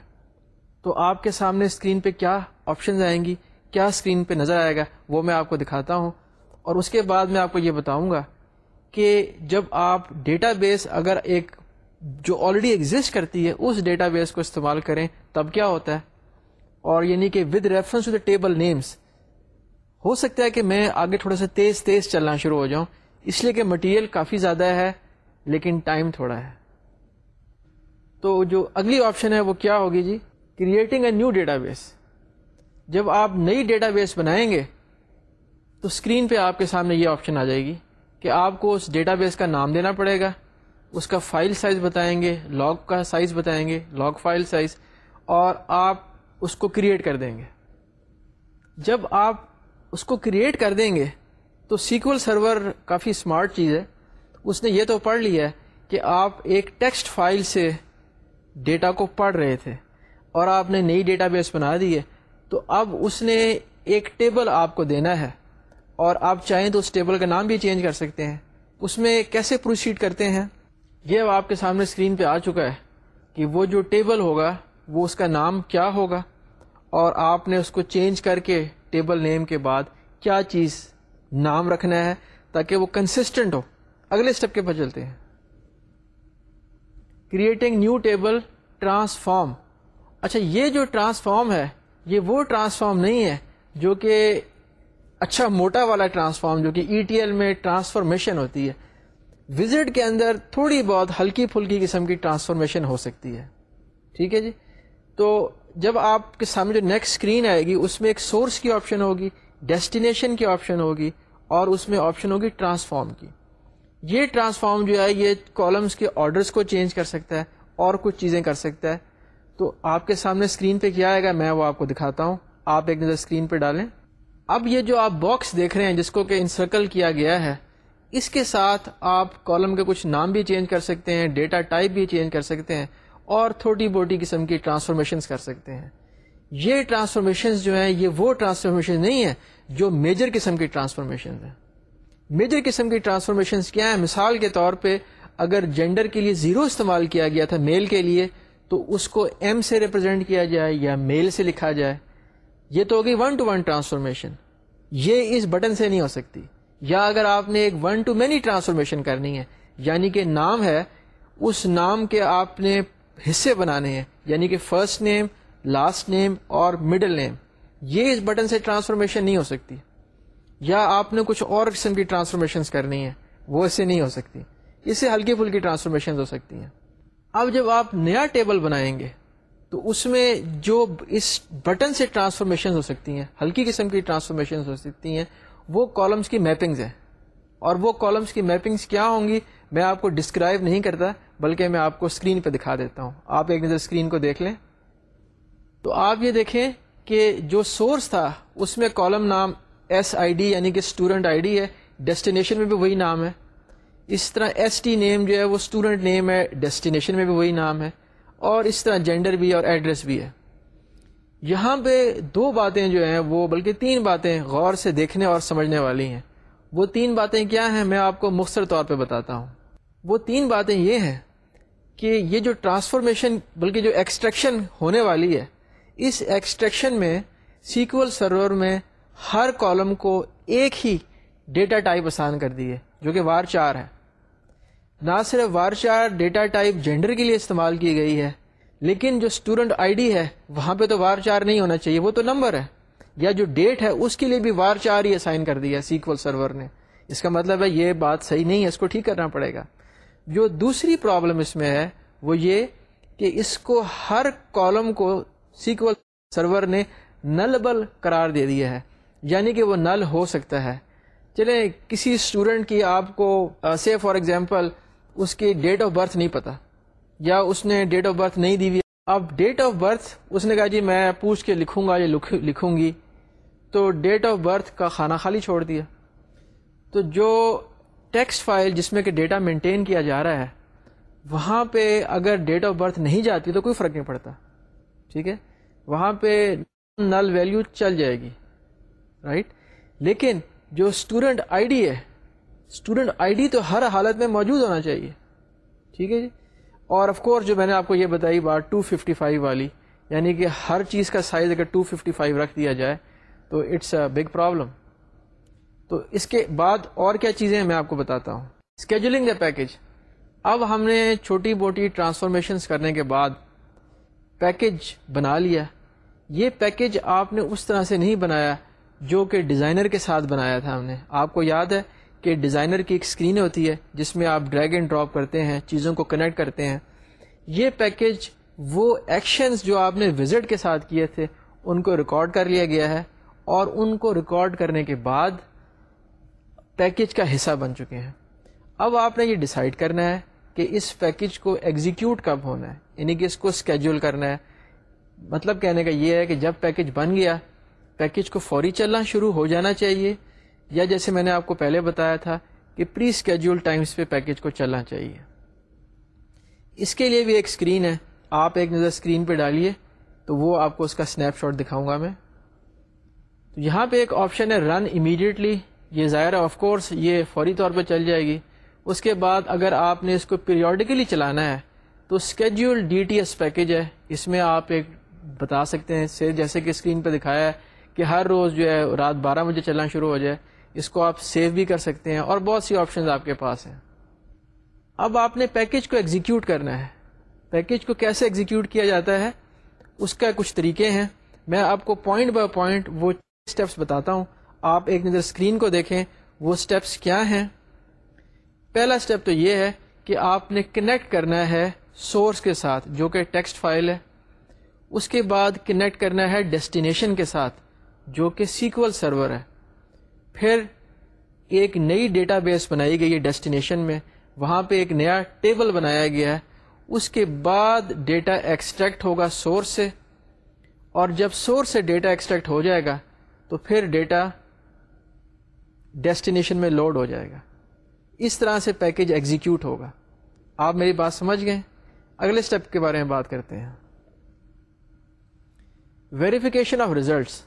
[SPEAKER 1] تو آپ کے سامنے اسکرین پہ کیا آپشنز آئیں گی؟ کیا اسکرین پہ نظر آئے گا؟ وہ میں آپ کو دکھاتا ہوں۔ اور اس کے بعد میں آپ کو یہ بتاؤں گا کہ جب آپ ڈیٹا بیس اگر ایک جو آلریڈی ایگزٹ کرتی ہے، اس ڈیٹا بیس کو استعمال کریں، تب کیا ہوتا ہے؟ اور یعنی کہ with reference to the table names ہو سکتا ہے کہ میں آگے تھوڑا سا تیز تیز چلنا شروع ہو جاؤں۔ اس لیے کہ مٹیریل کافی زیادہ ہے۔ لیکن ٹائم تھوڑا ہے۔ تو جو اگلی آپشن ہے وہ کیا ہوگی جی؟ Creating a new database جب آپ نئی ڈیٹا بیس بنائیں گے، تو اسکرین پہ آپ کے سامنے یہ آپشن آ جائے گی کہ آپ کو اس ڈیٹا بیس کا نام دینا پڑے گا۔ اس کا فائل سائز بتائیں گے لاگ کا سائز بتائیں گے لاگ فائل سائز اور آپ اس کو کریٹ کر دیں گے۔ جب آپ اس کو کریٹ کر دیں گے، تو سیکول سرور کافی اسمارٹ چیز ہے۔ اس نے یہ تو پڑھ لیا کہ آپ ایک ٹیکسٹ فائل سے ڈیٹا کو پڑھ رہے تھے اور آپ نے نئی ڈیٹا بیس بنا دی ہے، تو اب اس نے ایک ٹیبل آپ کو دینا ہے اور آپ چاہیں تو اس ٹیبل کا نام بھی چینج کر سکتے ہیں۔ اس میں کیسے پروسیڈ کرتے ہیں؟ یہ اب آپ کے سامنے اسکرین پہ آ چکا ہے کہ وہ جو ٹیبل ہوگا، وہ اس کا نام کیا ہوگا اور آپ نے اس کو چینج کر کے ٹیبل نیم کے بعد کیا چیز نام رکھنا ہے تاکہ وہ کنسسٹنٹ ہو۔ اگلے اسٹیپ کے پاس چلتے ہیں۔ کریٹنگ نیو ٹیبل ٹرانسفارم اچھا یہ جو ٹرانسفارم ہے، یہ وہ ٹرانسفارم نہیں ہے جو کہ اچھا موٹا والا ٹرانسفارم جو کہ ای ٹی ایل میں ٹرانسفارمیشن ہوتی ہے۔ وزٹ کے اندر تھوڑی بہت ہلکی پھلکی قسم کی ٹرانسفارمیشن ہو سکتی ہے۔ ٹھیک ہے جی؟ تو جب آپ کے سامنے جو نیکسٹ اسکرین آئے گی، اس میں ایک سورس کی آپشن ہوگی ڈیسٹینیشن کی آپشن ہوگی، اور اس میں آپشن ہوگی ٹرانسفارم کی۔ یہ ٹرانسفارم جو ہے، یہ کالمس کے آرڈرس کو چینج کر سکتا ہے اور کچھ چیزیں کر سکتا ہے۔ تو آپ کے سامنے اسکرین پہ کیا آئے گا، میں وہ آپ کو دکھاتا ہوں۔ آپ ایک نظر اسکرین پہ ڈالیں۔ اب یہ جو آپ باکس دیکھ رہے ہیں، جس کو کہ انسرکل کیا گیا ہے، اس کے ساتھ آپ کالم کے کچھ نام بھی چینج کر سکتے ہیں ڈیٹا ٹائپ بھی چینج کر سکتے ہیں اور تھوٹی بوٹی قسم کی ٹرانسفارمیشن کر سکتے ہیں۔ یہ ٹرانسفارمیشن جو ہیں، یہ وہ ٹرانسفارمیشن نہیں ہے جو میجر قسم کی ٹرانسفارمیشن ہیں۔ میجر قسم کی ٹرانسفارمیشن کیا ہے مثال کے طور پہ اگر جینڈر کے لیے زیرو استعمال کیا گیا تھا میل کے لیے، تو اس کو ایم سے ریپرزینٹ کیا جائے یا میل سے لکھا جائے، یہ تو ہوگی ون ٹو ون ٹرانسفارمیشن یہ اس بٹن سے نہیں ہو سکتی۔ یا اگر آپ نے ایک ون ٹو مینی ٹرانسفارمیشن کرنی ہے یعنی کہ نام ہے، اس نام کے آپ نے حصے بنانے ہیں یعنی کہ فرسٹ نیم لاسٹ نیم اور مڈل نیم یہ اس بٹن سے ٹرانسفارمیشن نہیں ہو سکتی۔ یا آپ نے کچھ اور قسم کی ٹرانسفارمیشن کرنی ہے وہ اس سے نہیں ہو سکتی۔ اس سے ہلکی پھلکی ٹرانسفارمیشن ہو سکتی ہیں۔ اب جب آپ نیا ٹیبل بنائیں گے، تو اس میں جو اس بٹن سے ٹرانسفارمیشن ہو سکتی ہیں، ہلکی قسم کی ٹرانسفارمیشن ہو سکتی ہیں، وہ کالمس کی میپنگز ہیں۔ اور وہ کالمس کی میپنگز کیا ہوں گی؟ میں آپ کو ڈسکرائب نہیں کرتا، بلکہ میں آپ کو اسکرین پہ دکھا دیتا ہوں۔ آپ ایک نظر اسکرین کو دیکھ لیں۔ تو آپ یہ دیکھیں کہ جو سورس تھا، اس میں کالم نام ایس آئی ڈی یعنی کہ اسٹوڈنٹ آئی ڈی ہے. ڈیسٹینیشن میں بھی وہی نام ہے. اس طرح ایس ٹی نیم جو ہے وہ اسٹوڈنٹ نیم ہے. ڈیسٹینیشن میں بھی وہی نام ہے. اور اس طرح جینڈر بھی اور ایڈریس بھی ہے. یہاں پہ دو باتیں جو ہیں وہ بلکہ تین باتیں غور سے دیکھنے اور سمجھنے والی ہیں. وہ تین باتیں کیا ہیں میں آپ کو مختصر طور پہ بتاتا ہوں. وہ تین باتیں یہ ہیں کہ یہ جو ٹرانسفارمیشن بلکہ جو ایکسٹریکشن ہونے والی ہے، اس ایکسٹریکشن میں سیکول سرور میں ہر کالم کو ایک ہی ڈیٹا ٹائپ آسان کر دی ہے، جو کہ وار چار ہے۔ نہ صرف وار چار ڈیٹا ٹائپ جینڈر کے لیے استعمال کی گئی ہے، لیکن جو اسٹوڈنٹ آئی ڈی ہے، وہاں پہ تو وار چار نہیں ہونا چاہیے، وہ تو نمبر ہے۔ یا جو ڈیٹ ہے، اس کے لیے بھی وار چار ہی اسائن کر دیا سیکول سرور نے۔ اس کا مطلب ہے یہ بات صحیح نہیں ہے، اس کو ٹھیک کرنا پڑے گا۔ جو دوسری پرابلم اس میں ہے، وہ یہ کہ اس کو ہر کالم کو سیکول سرور نے نلبل قرار دے دیا ہے۔ یعنی کہ وہ نل ہو سکتا ہے۔ چلیں، کسی اسٹوڈنٹ کی آپ کو سے فار ایگزامپل اس کی ڈیٹ آف برتھ نہیں پتا۔ یا اس نے ڈیٹ آف برتھ نہیں دی ہوئی۔ اب ڈیٹ آف برتھ اس نے کہا جی میں پوچھ کے لکھوں گا، یا لکھوں گی۔ تو ڈیٹ آف برتھ کا خانہ خالی چھوڑ دیا۔ تو جو ٹیکسٹ فائل جس میں کہ ڈیٹا مینٹین کیا جا رہا ہے، وہاں پہ اگر ڈیٹ آف برتھ نہیں جاتی تو کوئی فرق نہیں پڑتا۔ ٹھیک ہے؟ وہاں پہ نل ویلیو چل جائے گی۔ رائٹ لیکن جو اسٹوڈنٹ آئی ڈی ہے اسٹوڈنٹ آئی ڈی تو ہر حالت میں موجود ہونا چاہیے. ٹھیک ہے جی؟ اور آف کورس جو میں نے آپ کو یہ بتائی بات 255 والی یعنی کہ ہر چیز کا سائز اگر 255 رکھ دیا جائے تو اٹس اے بگ پرابلم تو اس کے بعد اور کیا چیزیں میں آپ کو بتاتا ہوں. اسکیجولنگ دا پیکج اب ہم نے چھوٹی موٹی ٹرانسفارمیشنس کرنے کے بعد پیکج بنا لیا. یہ پیکج آپ نے اس طرح سے نہیں بنایا جو کہ ڈیزائنر کے ساتھ بنایا تھا ہم نے۔ آپ کو یاد ہے کہ ڈیزائنر کی ایک اسکرین ہوتی ہے جس میں آپ ڈریگ اینڈ ڈراپ کرتے ہیں، چیزوں کو کنیکٹ کرتے ہیں۔ یہ پیکج وہ ایکشنز جو آپ نے وزٹ کے ساتھ کیے تھے، ان کو ریکارڈ کر لیا گیا ہے اور ان کو ریکارڈ کرنے کے بعد پیکج کا حصہ بن چکے ہیں۔ اب آپ نے یہ ڈیسائیڈ کرنا ہے کہ اس پیکج کو ایگزیکیوٹ کب ہونا ہے یعنی کہ اس کو اسکیجول کرنا ہے۔ مطلب کہنے کا یہ ہے کہ جب پیکج بن گیا پیکج کو فوری چلنا شروع ہو جانا چاہیے، یا جیسے میں نے آپ کو پہلے بتایا تھا کہ پری اسکیجول ٹائمس پہ پیکج کو چلنا چاہیے۔ اس کے لیے بھی ایک اسکرین ہے۔ آپ ایک نظر اسکرین پہ ڈالیے، تو وہ آپ کو اس کا اسنیپ شاٹ دکھاؤں گا میں۔ تو یہاں پہ ایک آپشن ہے رن امیڈیٹلی یہ ظاہر ہے آف کورس یہ فوری طور پہ چل جائے گی۔ اس کے بعد اگر آپ نے اس کو پیریوڈیکلی چلانا ہے، تو schedule D T S package ہے۔ اس میں آپ ایک بتا سکتے ہیں، جیسے کہ اسکرین پہ دکھایا ہے۔ کہ ہر روز جو ہے رات بارہ بجے چلنا شروع ہو جائے، اس کو آپ سیو بھی کر سکتے ہیں اور بہت سی آپشنز آپ کے پاس ہیں۔ اب آپ نے پیکج کو ایگزیکیوٹ کرنا ہے۔ پیکج کو کیسے ایگزیکیوٹ کیا جاتا ہے؟ اس کا کچھ طریقے ہیں۔ میں آپ کو پوائنٹ بائی پوائنٹ وہ اسٹیپس بتاتا ہوں۔ آپ ایک نظر اسکرین کو دیکھیں۔ وہ اسٹیپس کیا ہیں؟ پہلا اسٹیپ تو یہ ہے کہ آپ نے کنیکٹ کرنا ہے سورس کے ساتھ، جو کہ ٹیکسٹ فائل ہے۔ اس کے بعد کنیکٹ کرنا ہے ڈیسٹینیشن کے ساتھ۔ جو کہ سیکول سرور ہے۔ پھر ایک نئی ڈیٹا بیس بنائی گئی ہے ڈیسٹینیشن میں۔ وہاں پہ ایک نیا ٹیبل بنایا گیا ہے۔ اس کے بعد ڈیٹا ایکسٹریکٹ ہوگا سورس سے۔ اور جب سورس سے ڈیٹا ایکسٹریکٹ ہو جائے گا، تو پھر ڈیٹا ڈیسٹینیشن میں لوڈ ہو جائے گا۔ اس طرح سے پیکج ایگزیکیوٹ ہوگا۔ آپ میری بات سمجھ گئے؟ اگلے اسٹیپ کے بارے میں بات کرتے ہیں۔ ویریفیکیشن آف ریزلٹس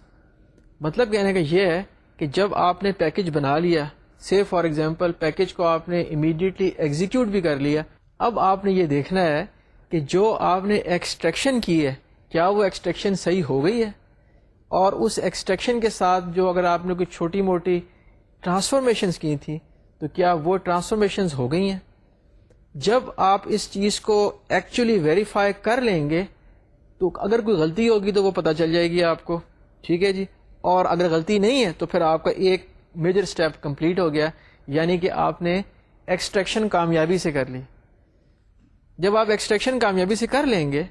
[SPEAKER 1] مطلب کہنے کا یہ ہے کہ جب آپ نے پیکج بنا لیا سے فار ایگزامپل پیکج کو آپ نے امیڈیٹلی ایگزیکیوٹ بھی کر لیا، اب آپ نے یہ دیکھنا ہے کہ جو آپ نے ایکسٹریکشن کی ہے، کیا وہ ایکسٹریکشن صحیح ہو گئی ہے؟ اور اس ایکسٹریکشن کے ساتھ جو اگر آپ نے کوئی چھوٹی موٹی ٹرانسفارمیشنس کی تھیں تو کیا وہ ٹرانسفارمیشنز ہو گئی ہیں؟ جب آپ اس چیز کو ایکچولی ویریفائی کر لیں گے، تو اگر کوئی غلطی ہوگی تو وہ پتہ چل جائے گی آپ کو۔ ٹھیک ہے جی؟ اور اگر غلطی نہیں ہے تو پھر آپ کا ایک میجر اسٹیپ کمپلیٹ ہو گیا یعنی کہ آپ نے ایکسٹریکشن کامیابی سے کر لی۔ جب آپ ایکسٹریکشن کامیابی سے کر لیں گے،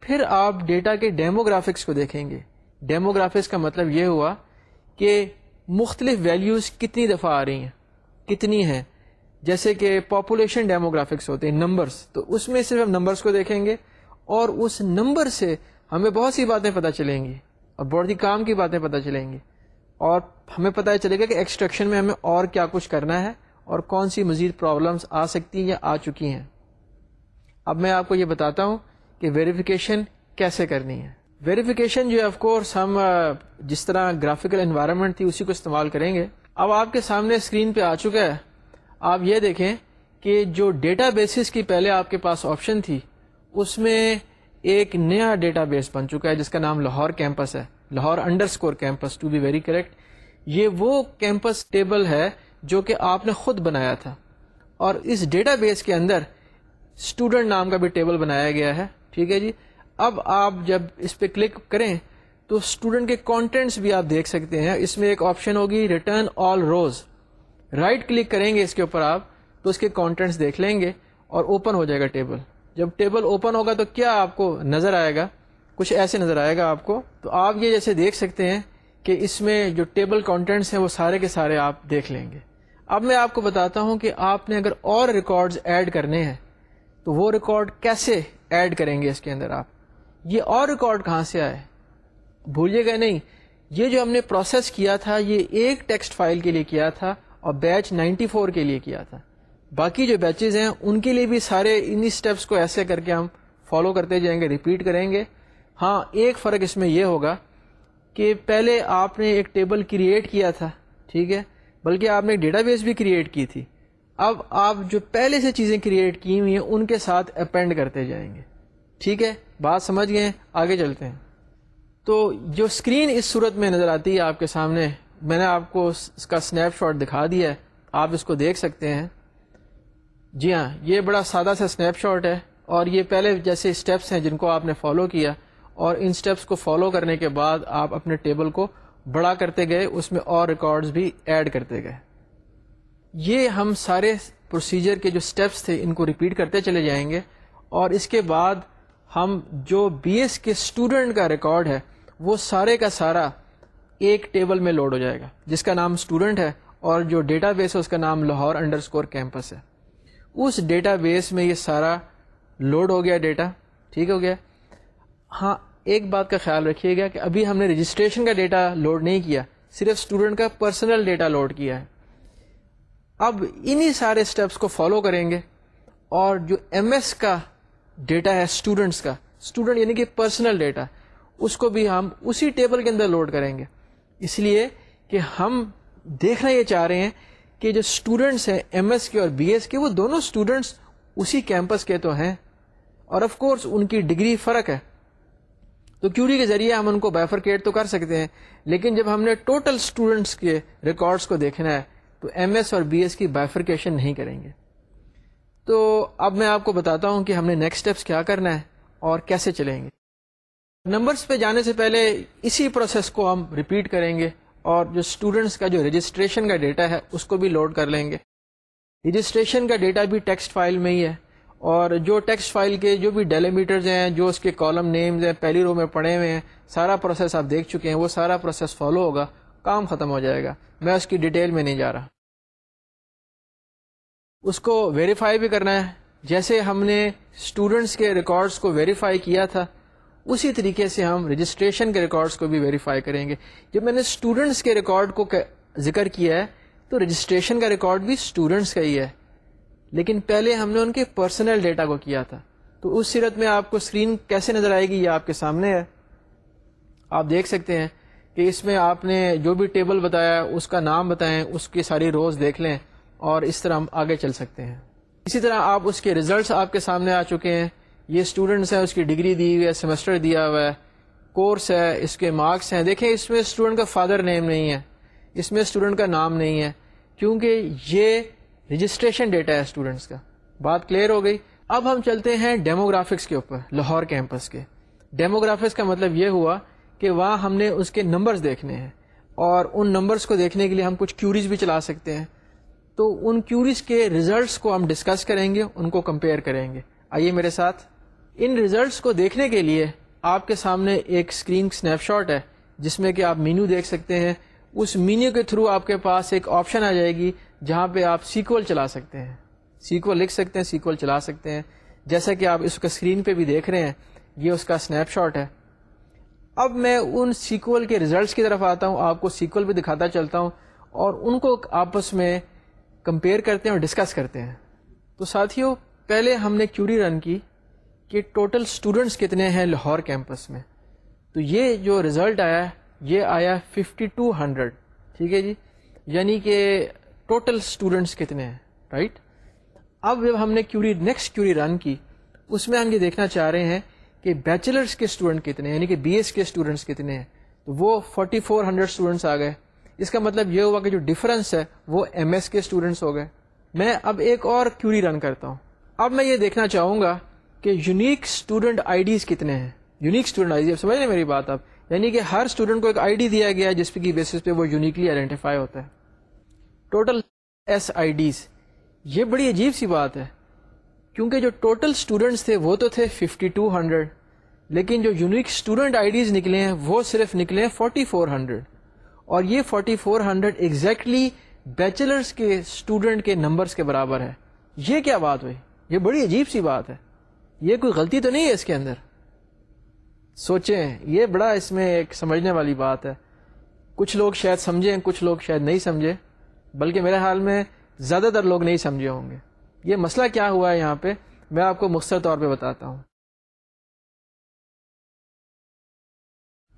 [SPEAKER 1] پھر آپ ڈیٹا کے ڈیموگرافکس کو دیکھیں گے۔ ڈیموگرافکس کا مطلب یہ ہوا کہ مختلف ویلیوز کتنی دفعہ آ رہی ہیں، کتنی ہیں۔ جیسے کہ پاپولیشن ڈیموگرافکس ہوتے ہیں نمبرس تو اس میں صرف ہم نمبرس کو دیکھیں گے اور اس نمبر سے ہمیں بہت سی باتیں پتہ چلیں گی۔ اور بہت ہی کام کی باتیں پتہ چلیں گی۔ اور ہمیں پتہ چلے گا کہ ایکسٹریکشن میں ہمیں اور کیا کچھ کرنا ہے اور کون سی مزید پرابلمس آ سکتی ہیں یا آ چکی ہیں۔ اب میں آپ کو یہ بتاتا ہوں کہ ویریفیکیشن کیسے کرنی ہے۔ ویریفیکیشن جو ہے آف کورس ہم جس طرح گرافیکل انوائرمنٹ تھی اسی کو استعمال کریں گے۔ اب آپ کے سامنے اسکرین پہ آ چکا ہے۔ آپ یہ دیکھیں کہ جو ڈیٹا بیسز کی پہلے آپ کے پاس آپشن تھی، اس میں ایک نیا ڈیٹا بیس بن چکا ہے جس کا نام لاہور کیمپس ہے۔ Lahore underscore campus to be very correct یہ وہ کیمپس ٹیبل ہے جو کہ آپ نے خود بنایا تھا۔ اور اس ڈیٹا بیس کے اندر اسٹوڈنٹ نام کا بھی ٹیبل بنایا گیا ہے۔ ٹھیک ہے جی؟ اب آپ جب اس پہ کلک کریں تو اسٹوڈنٹ کے کانٹینٹس بھی آپ دیکھ سکتے ہیں۔ اس میں ایک آپشن ہوگی return all rows right click کریں گے اس کے اوپر آپ تو اس کے کانٹینٹس دیکھ لیں گے اور اوپن ہو جائے گا ٹیبل۔ جب ٹیبل اوپن ہوگا تو کیا آپ کو نظر آئے گا؟ کچھ ایسے نظر آئے گا آپ کو۔ تو آپ یہ جیسے دیکھ سکتے ہیں کہ اس میں جو ٹیبل کانٹینٹس ہیں وہ سارے کے سارے آپ دیکھ لیں گے۔ اب میں آپ کو بتاتا ہوں کہ آپ نے اگر اور ریکارڈز ایڈ کرنے ہیں، تو وہ ریکارڈ کیسے ایڈ کریں گے اس کے اندر آپ؟ یہ اور ریکارڈ کہاں سے آئے؟ بھولیے گا نہیں۔ یہ جو ہم نے پروسیس کیا تھا، یہ ایک ٹیکسٹ فائل کے لیے کیا تھا اور بیچ 94 کے لیے کیا تھا۔ باقی جو بیچز ہیں، ان کے لیے بھی سارے انہی اسٹیپس کو ایسے کر کے ہم فالو کرتے جائیں گے ریپیٹ کریں گے۔ ہاں ایک فرق اس میں یہ ہوگا کہ پہلے آپ نے ایک ٹیبل کریٹ کیا تھا، ٹھیک ہے، بلکہ آپ نے ایک ڈیٹا بیس بھی کریٹ کی تھی۔ اب آپ جو پہلے سے چیزیں کریٹ کی ہوئی ہیں، ان کے ساتھ اپینڈ کرتے جائیں گے۔ ٹھیک ہے، بات سمجھ گئے آگے چلتے ہیں۔ تو جو اسکرین اس صورت میں نظر آتی ہے آپ کے سامنے، میں نے آپ کو اس کا اسنیپ شاٹ دکھا دیا ہے، آپ اس کو دیکھ سکتے ہیں۔ جی ہاں یہ بڑا سادہ سا اسنیپ شاٹ ہے اور یہ پہلے جیسے اسٹیپس ہیں جن کو آپ نے فالو کیا اور ان اسٹیپس کو فالو کرنے کے بعد آپ اپنے ٹیبل کو بڑا کرتے گئے، اس میں اور ریکارڈز بھی ایڈ کرتے گئے۔ یہ ہم سارے پروسیجر کے جو اسٹیپس تھے، ان کو ریپیٹ کرتے چلے جائیں گے اور اس کے بعد ہم جو بی ایس کے اسٹوڈنٹ کا ریکارڈ ہے، وہ سارے کا سارا ایک ٹیبل میں لوڈ ہو جائے گا، جس کا نام اسٹوڈنٹ ہے اور جو ڈیٹا بیس ہے، اس کا نام لاہور انڈر اسکور کیمپس ہے۔ اس ڈیٹا بیس میں یہ سارا لوڈ ہو گیا ڈیٹا ٹھیک ہو گیا؟ ہاں ایک بات کا خیال رکھیے گا کہ ابھی ہم نے رجسٹریشن کا ڈیٹا لوڈ نہیں کیا، صرف اسٹوڈنٹ کا پرسنل ڈیٹا لوڈ کیا ہے۔ اب انہی سارے اسٹیپس کو فالو کریں گے اور جو ایم ایس کا ڈیٹا ہے اسٹوڈنٹس کا اسٹوڈنٹ یعنی کہ پرسنل ڈیٹا اس کو بھی ہم اسی ٹیبل کے اندر لوڈ کریں گے۔ اس لیے کہ ہم دیکھنا یہ چاہ رہے ہیں کہ جو اسٹوڈنٹس ہیں ایم ایس کے اور بی ایس کے، وہ دونوں اسٹوڈنٹس اسی کیمپس کے تو ہیں اور آف کورس ان کی ڈگری فرق ہے۔ تو کیوری کے ذریعے ہم ان کو بیفرکیٹ تو کر سکتے ہیں، لیکن جب ہم نے ٹوٹل اسٹوڈنٹس کے ریکارڈس کو دیکھنا ہے، تو ایم ایس اور بی ایس کی بائفرکیشن نہیں کریں گے۔ تو اب میں آپ کو بتاتا ہوں کہ ہم نے نیکسٹ اسٹیپس کیا کرنا ہے اور کیسے چلیں گے۔ نمبرس پہ جانے سے پہلے اسی پروسیس کو ہم ریپیٹ کریں گے۔ اور جو اسٹوڈنٹس کا جو رجسٹریشن کا ڈیٹا ہے، اس کو بھی لوڈ کر لیں گے۔ رجسٹریشن کا ڈیٹا بھی ٹیکسٹ فائل میں ہی ہے۔ اور جو ٹیکسٹ فائل کے جو بھی ڈیلیمیٹرز ہیں، جو اس کے کالم نیمز ہیں، پہلی رو میں پڑے ہوئے ہیں، سارا پروسیس آپ دیکھ چکے ہیں، وہ سارا پروسیس فالو ہوگا، کام ختم ہو جائے گا۔ میں اس کی ڈیٹیل میں نہیں جا رہا۔ اس کو ویریفائی بھی کرنا ہے۔ جیسے ہم نے اسٹوڈنٹس کے ریکارڈس کو ویریفائی کیا تھا اسی طریقے سے ہم رجسٹریشن کے ریکارڈس کو بھی ویریفائی کریں گے۔ جب میں نے اسٹوڈنٹس کے ریکارڈ کو ذکر کیا ہے، تو رجسٹریشن کا ریکارڈ بھی اسٹوڈنٹس کا ہی ہے۔ لیکن پہلے ہم نے ان کے پرسنل ڈیٹا کو کیا تھا۔ تو اس صورت میں آپ کو اسکرین کیسے نظر آئے گی، یہ آپ کے سامنے ہے۔ آپ دیکھ سکتے ہیں کہ اس میں آپ نے جو بھی ٹیبل بتایا، اس کا نام بتائیں، اس کی ساری روز دیکھ لیں اور اس طرح ہم آگے چل سکتے ہیں۔ اسی طرح آپ اس کے ریزلٹس آپ کے سامنے آ چکے ہیں۔ یہ اسٹوڈنٹس ہیں، اس کی ڈگری دی ہوئی ہے سیمسٹر دیا ہوا ہے کورس ہے، اس کے مارکس ہیں۔ دیکھیں، اس میں اسٹوڈنٹ کا فادر نیم نہیں ہے، اس میں اسٹوڈنٹ کا نام نہیں ہے، کیونکہ یہ رجسٹریشن ڈیٹا ہے اسٹوڈنٹس کا۔ بات کلیئر ہو گئی۔ اب ہم چلتے ہیں ڈیموگرافکس کے اوپر، لاہور کیمپس کے۔ ڈیموگرافکس کا مطلب یہ ہوا کہ وہاں ہم نے اس کے نمبرز دیکھنے ہیں۔ اور ان نمبرس کو دیکھنے کے لیے ہم کچھ کیوریز بھی چلا سکتے ہیں۔ تو ان کیوریز کے ریزلٹس کو ہم ڈسکس کریں گے، ان کو کمپیئر کریں گے۔ آئیے میرے ساتھ۔ ان ریزلٹس کو دیکھنے کے لیے آپ کے سامنے ایک اسکرین اسنیپ شاٹ ہے، جس میں کہ آپ مینیو دیکھ سکتے ہیں۔ اس مینیو کے تھرو آپ کے پاس ایک آپشن آ جائے گی جہاں پہ آپ سیکول چلا سکتے ہیں۔ سیکول لکھ سکتے ہیں سیکول چلا سکتے ہیں۔ جیسا کہ آپ اس کا اسکرین پہ بھی دیکھ رہے ہیں، یہ اس کا اسنیپ شاٹ ہے۔ اب میں ان سیکول کے ریزلٹس کی طرف آتا ہوں، آپ کو سیکول بھی دکھاتا چلتا ہوں اور ان کو آپس میں کمپیئر کرتے ہیں اور ڈسکس کرتے ہیں۔ تو ساتھیوں پہلے ہم نے کیوری رن کی۔ کہ ٹوٹل اسٹوڈنٹس کتنے ہیں لاہور کیمپس میں؟ تو یہ جو ریزلٹ آیا یہ آیا ففٹی ٹو ہنڈریڈ ٹھیک ہے جی؟ یعنی کہ ٹوٹل اسٹوڈنٹس کتنے ہیں رائٹ اب جب ہم نے کیوری نیکسٹ کیوری رن کی، اس میں ہم یہ دیکھنا چاہ رہے ہیں کہ بیچلرس کے اسٹوڈنٹ کتنے ہیں یعنی کہ بی ایس کے اسٹوڈنٹس کتنے ہیں؟ تو وہ فورٹی فور ہنڈریڈ اسٹوڈنٹس آ گئے۔ اس کا مطلب یہ ہوا کہ جو ڈفرنس ہے، وہ ایم ایس کے اسٹوڈنٹس ہو گئے۔ میں اب ایک اور کیوری رن کرتا ہوں۔ اب میں یہ دیکھنا چاہوں گا کہ یونیک اسٹوڈنٹ آئی ڈیز کتنے ہیں؟ یونیک اسٹوڈنٹ آئی ڈی سمجھ رہے میری بات اب یعنی کہ ہر اسٹوڈنٹ کو ایک آئی ڈی دیا گیا ہے جس کی بیسس پہ وہ یونیکلی آئیڈینٹیفائی ہوتا ہے۔ ٹوٹل ایس آئی ڈیز یہ بڑی عجیب سی بات ہے۔ کیونکہ جو ٹوٹل اسٹوڈنٹس تھے، وہ تو تھے ففٹی ٹو ہنڈریڈ لیکن جو یونیک اسٹوڈنٹ آئی ڈیز نکلے ہیں، وہ صرف نکلے ہیں فورٹی فور ہنڈریڈ اور یہ forty four hundred exactly bachelors کے اسٹوڈنٹ کے نمبرس کے برابر ہے یہ کیا بات ہوئی؟ یہ بڑی عجیب سی بات ہے۔ یہ کوئی غلطی تو نہیں ہے اس کے اندر؟ سوچیں، یہ بڑا اس میں ایک سمجھنے والی بات ہے۔ کچھ لوگ شاید سمجھیں، کچھ لوگ شاید نہیں سمجھے بلکہ میرے حال میں زیادہ تر لوگ نہیں سمجھے ہوں گے۔ یہ مسئلہ کیا ہوا ہے یہاں پہ؟ میں آپ کو مختصر طور پہ بتاتا ہوں۔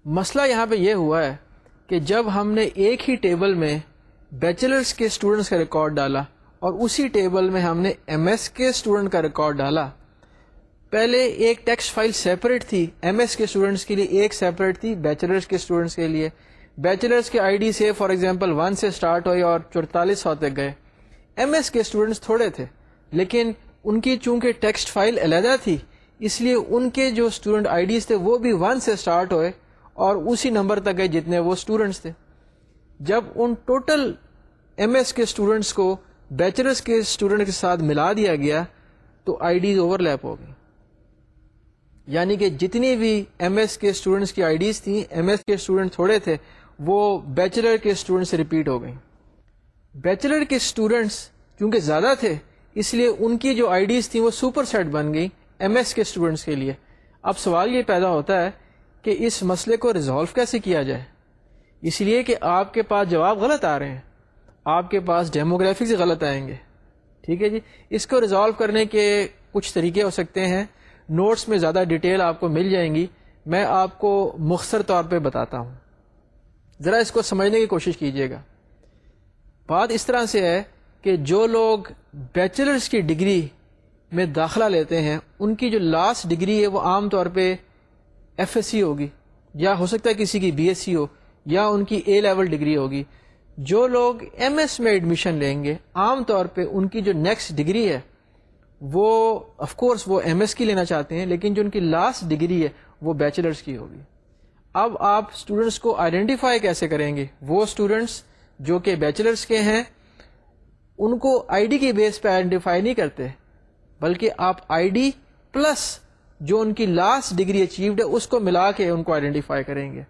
[SPEAKER 1] مسئلہ یہاں پہ یہ ہوا ہے کہ جب ہم نے ایک ہی ٹیبل میں بیچلرس کے اسٹوڈنٹس کا ریکارڈ ڈالا اور اسی ٹیبل میں ہم نے ایم ایس کے اسٹوڈنٹ کا ریکارڈ ڈالا پہلے ایک ٹیکسٹ فائل سیپریٹ تھی، ایم ایس کے اسٹوڈنٹس کے لیے ایک سیپریٹ تھی بیچلرس کے اسٹوڈنٹس کے لیے۔ بیچلرس کے آئی ڈی سے، فار ایگزامپل، ون سے اسٹارٹ ہوئی اور چورتالیس سو تک گئے۔ ایم ایس کے اسٹوڈنٹس تھوڑے تھے، لیکن ان کی چونکہ ٹیکسٹ فائل علیحدہ تھی، اس لیے ان کے جو اسٹوڈنٹ آئی ڈیز تھے، وہ بھی ون سے اسٹارٹ ہوئے اور اسی نمبر تک گئے جتنے وہ اسٹوڈنٹس تھے۔ جب ان ٹوٹل ایم ایس کے اسٹوڈنٹس کو بیچلرس کے اسٹوڈنٹ کے ساتھ ملا دیا گیا، تو آئی ڈیز اوور لیپ ہو گئی یعنی کہ جتنی بھی ایم ایس کے اسٹوڈنٹس کی آئی ڈیز تھیں، ایم ایس کے اسٹوڈنٹ تھوڑے تھے، وہ بیچلر کے اسٹوڈنٹ سے ریپیٹ ہو گئیں۔ بیچلر کے اسٹوڈنٹس کیونکہ زیادہ تھے، اس لیے ان کی جو آئی ڈیز تھیں وہ سپر سیٹ بن گئی ایم ایس کے اسٹوڈنٹس کے لیے۔ اب سوال یہ پیدا ہوتا ہے کہ اس مسئلے کو ریزالو کیسے کیا جائے؟ اس لیے کہ آپ کے پاس جواب غلط آ رہے ہیں۔ آپ کے پاس ڈیموگرافی سے غلط آئیں گے۔ ٹھیک ہے جی؟ اس کو ریزالو کرنے کے کچھ طریقے ہو سکتے ہیں۔ نوٹس میں زیادہ ڈیٹیل آپ کو مل جائیں گی میں آپ کو مختصر طور پہ بتاتا ہوں۔ ذرا اس کو سمجھنے کی کوشش کیجیے گا۔ بات اس طرح سے ہے کہ جو لوگ بیچلرس کی ڈگری میں داخلہ لیتے ہیں، ان کی جو لاسٹ ڈگری ہے وہ عام طور پہ ایف ایس سی ہوگی، یا ہو سکتا ہے کسی کی بی ایس سی ہو، یا ان کی اے لیول ڈگری ہوگی۔ جو لوگ ایم ایس میں ایڈمیشن لیں گے، عام طور پہ ان کی جو نیکسٹ ڈگری ہے وہ آف کورس وہ ایم ایس کی لینا چاہتے ہیں، لیکن جو ان کی لاسٹ ڈگری ہے، وہ بیچلرس کی ہوگی۔ اب آپ اسٹوڈینٹس کو آئیڈینٹیفائی کیسے کریں گے؟ وہ اسٹوڈینٹس جو کہ بیچلرس کے ہیں، ان کو آئی ڈی کے بیس پہ آئیڈینٹیفائی نہیں کرتے، بلکہ آپ آئی ڈی پلس جو ان کی لاسٹ ڈگری اچیوڈ ہے، اس کو ملا کے ان کو آئیڈینٹیفائی کریں گے۔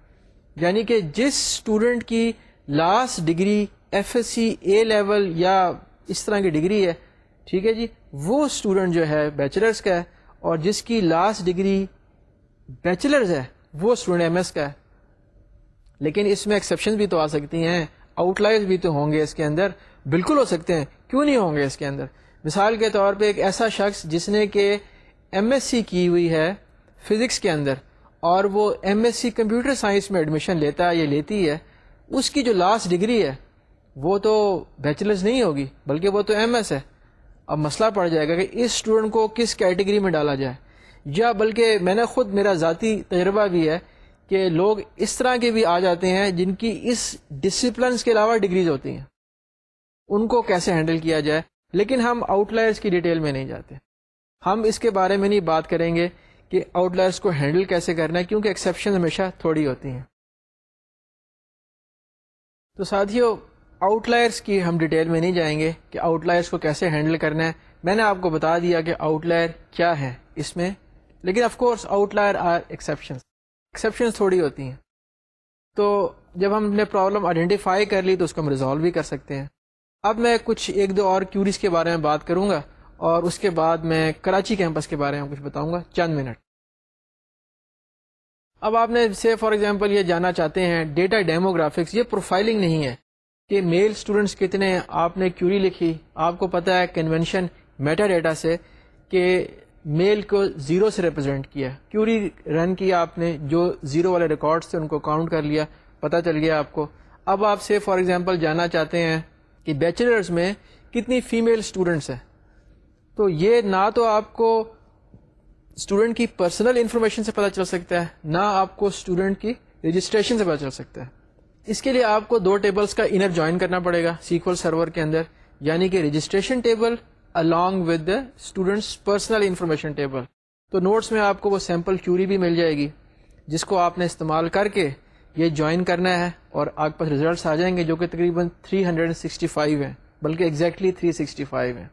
[SPEAKER 1] یعنی کہ جس اسٹوڈنٹ کی last degree F S C A level یا اس طرح کی ڈگری ہے، ٹھیک ہے جی؟ وہ اسٹوڈنٹ جو ہے بیچلرس کا ہے اور جس کی لاسٹ ڈگری بیچلرز ہے، وہ اسٹوڈنٹ ایم ایس کا ہے۔ لیکن اس میں ایکسیپشن بھی تو آ سکتی ہیں آؤٹ لائر بھی تو ہوں گے اس کے اندر۔ بالکل ہو سکتے ہیں۔ کیوں نہیں ہوں گے اس کے اندر؟ مثال کے طور پہ ایک ایسا شخص جس نے کہ ایم ایس سی کی ہوئی ہے فزکس کے اندر اور وہ M S C computer science میں ایڈمیشن لیتا ہے یا لیتی ہے، اس کی جو لاسٹ ڈگری ہے، وہ تو بیچلرز نہیں ہوگی، بلکہ وہ تو ایم ایس ہے۔ اب مسئلہ پڑ جائے گا کہ اس اسٹوڈنٹ کو کس کیٹیگری میں ڈالا جائے۔ یا بلکہ میں نے خود میرا ذاتی تجربہ بھی ہے کہ لوگ اس طرح کے بھی آ جاتے ہیں جن کی اس ڈسپلنس کے علاوہ ڈگریز ہوتی ہیں۔ ان کو کیسے ہینڈل کیا جائے؟ لیکن ہم آؤٹ لائرس کی ڈیٹیل میں نہیں جاتے۔ ہم اس کے بارے میں نہیں بات کریں گے کہ آؤٹ لائرس کو ہینڈل کیسے کرنا ہے، کیونکہ ایکسیپشن ہمیشہ تھوڑی ہوتی ہیں۔ تو ساتھیوں آؤٹ لائرس کی ہم ڈیٹیل میں نہیں جائیں گے کہ آؤٹ لائرس کو کیسے ہینڈل کرنا ہے۔ میں نے آپ کو بتا دیا کہ آؤٹ لائر کیا ہے اس میں۔ لیکن of course outlier or exception exception تھوڑی ہوتی ہیں۔ تو جب ہم نے پرابلم آئیڈینٹیفائی کر لی تو اس کو ہم ریزالو بھی کر سکتے ہیں۔ اب میں کچھ ایک دو اور کیوریز کے بارے میں بات کروں گا اور اس کے بعد میں کراچی کیمپس کے بارے میں کچھ بتاؤں گا۔ چند منٹ۔ اب آپ نے سے فار ایگزامپل یہ جاننا چاہتے ہیں۔ ڈیٹا ڈیموگرافکس یہ پروفائلنگ نہیں ہے۔ کہ میل اسٹوڈنٹس کتنے ہیں آپ نے کیوری لکھی، آپ کو پتا ہے کنونشن میٹا ڈیٹا سے کہ میل کو زیرو سے ریپرزینٹ کیا۔ کیوری رن کیا آپ نے، جو زیرو والے ریکارڈس تھے ان کو کاؤنٹ کر لیا، پتا چل گیا آپ کو۔ اب آپ سے فار ایگزامپل جاننا چاہتے ہیں کہ بیچلرز میں کتنی فیمیل اسٹوڈنٹس ہیں۔ تو یہ نہ تو آپ کو اسٹوڈنٹ کی پرسنل انفارمیشن سے پتہ چل سکتا ہے، نہ آپ کو اسٹوڈنٹ کی رجسٹریشن سے پتہ چل سکتا ہے۔ اس کے لیے آپ کو دو ٹیبلس کا انر جوائن کرنا پڑے گا سیکول سرور کے اندر یعنی کہ registration table along with the students personal information table تو نوٹس میں آپ کو وہ سیمپل کیوری بھی مل جائے گی، جس کو آپ نے استعمال کر کے یہ جوائن کرنا ہے اور آپ کے پاس ریزلٹس آ جائیں گے جو کہ تقریباً 365 ہیں، بلکہ ایگزیکٹلی 365 ہیں۔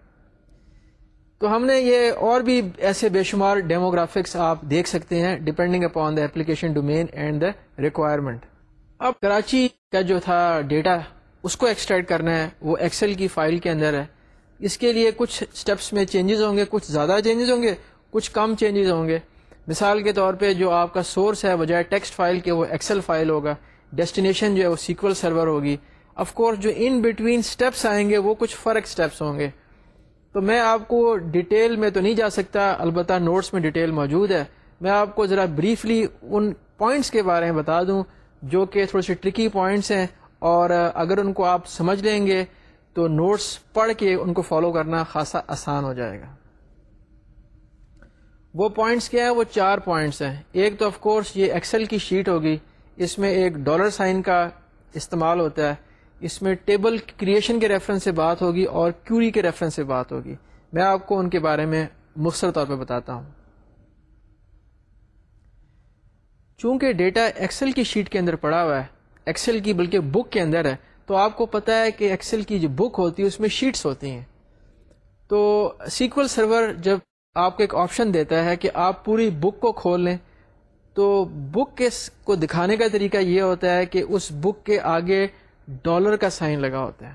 [SPEAKER 1] تو ہم نے یہ اور بھی ایسے بے شمار ڈیموگرافکس آپ دیکھ سکتے ہیں depending upon the application domain and the requirement اب کراچی کا جو تھا ڈیٹا، اس کو ایکسٹریکٹ کرنا ہے، وہ ایکسل کی فائل کے اندر ہے۔ اس کے لیے کچھ اسٹیپس میں چینجز ہوں گے، کچھ زیادہ چینجز ہوں گے، کچھ کم چینجز ہوں گے۔ مثال کے طور پہ جو آپ کا سورس ہے، بجائے ٹیکسٹ فائل کے، وہ ایکسل فائل ہوگا۔ ڈیسٹینیشن جو ہے، وہ سیکول سرور ہوگی۔ آف کورس جو ان بٹوین اسٹیپس آئیں گے، وہ کچھ فرق اسٹیپس ہوں گے۔ تو میں آپ کو ڈیٹیل میں تو نہیں جا سکتا، البتہ نوٹس میں ڈیٹیل موجود ہے۔ میں آپ کو ذرا بریفلی ان پوائنٹس کے بارے میں بتا دوں۔ جو کہ تھوڑے سے ٹرکی پوائنٹس ہیں اور اگر ان کو آپ سمجھ لیں گے تو نوٹس پڑھ کے ان کو فالو کرنا خاصا آسان ہو جائے گا۔ وہ پوائنٹس کیا ہیں؟ وہ چار پوائنٹس ہیں۔ ایک تو آف کورس یہ ایکسل کی شیٹ ہوگی۔ اس میں ایک ڈالر سائن کا استعمال ہوتا ہے۔ اس میں ٹیبل کریشن کے ریفرنس سے بات ہوگی اور کیوری کے ریفرنس سے بات ہوگی۔ میں آپ کو ان کے بارے میں مختصر طور پہ بتاتا ہوں۔ چونکہ ڈیٹا ایکسل کی شیٹ کے اندر پڑا ہوا ہے ایکسل کی بلکہ بک کے اندر ہے، تو آپ کو پتا ہے کہ ایکسل کی جو بک ہوتی ہے، اس میں شیٹس ہوتی ہیں۔ تو سیکول سرور جب آپ کو ایک آپشن دیتا ہے کہ آپ پوری بک کو کھول لیں، تو بک کے کو دکھانے کا طریقہ یہ ہوتا ہے کہ اس بک کے آگے ڈالر کا سائن لگا ہوتا ہے۔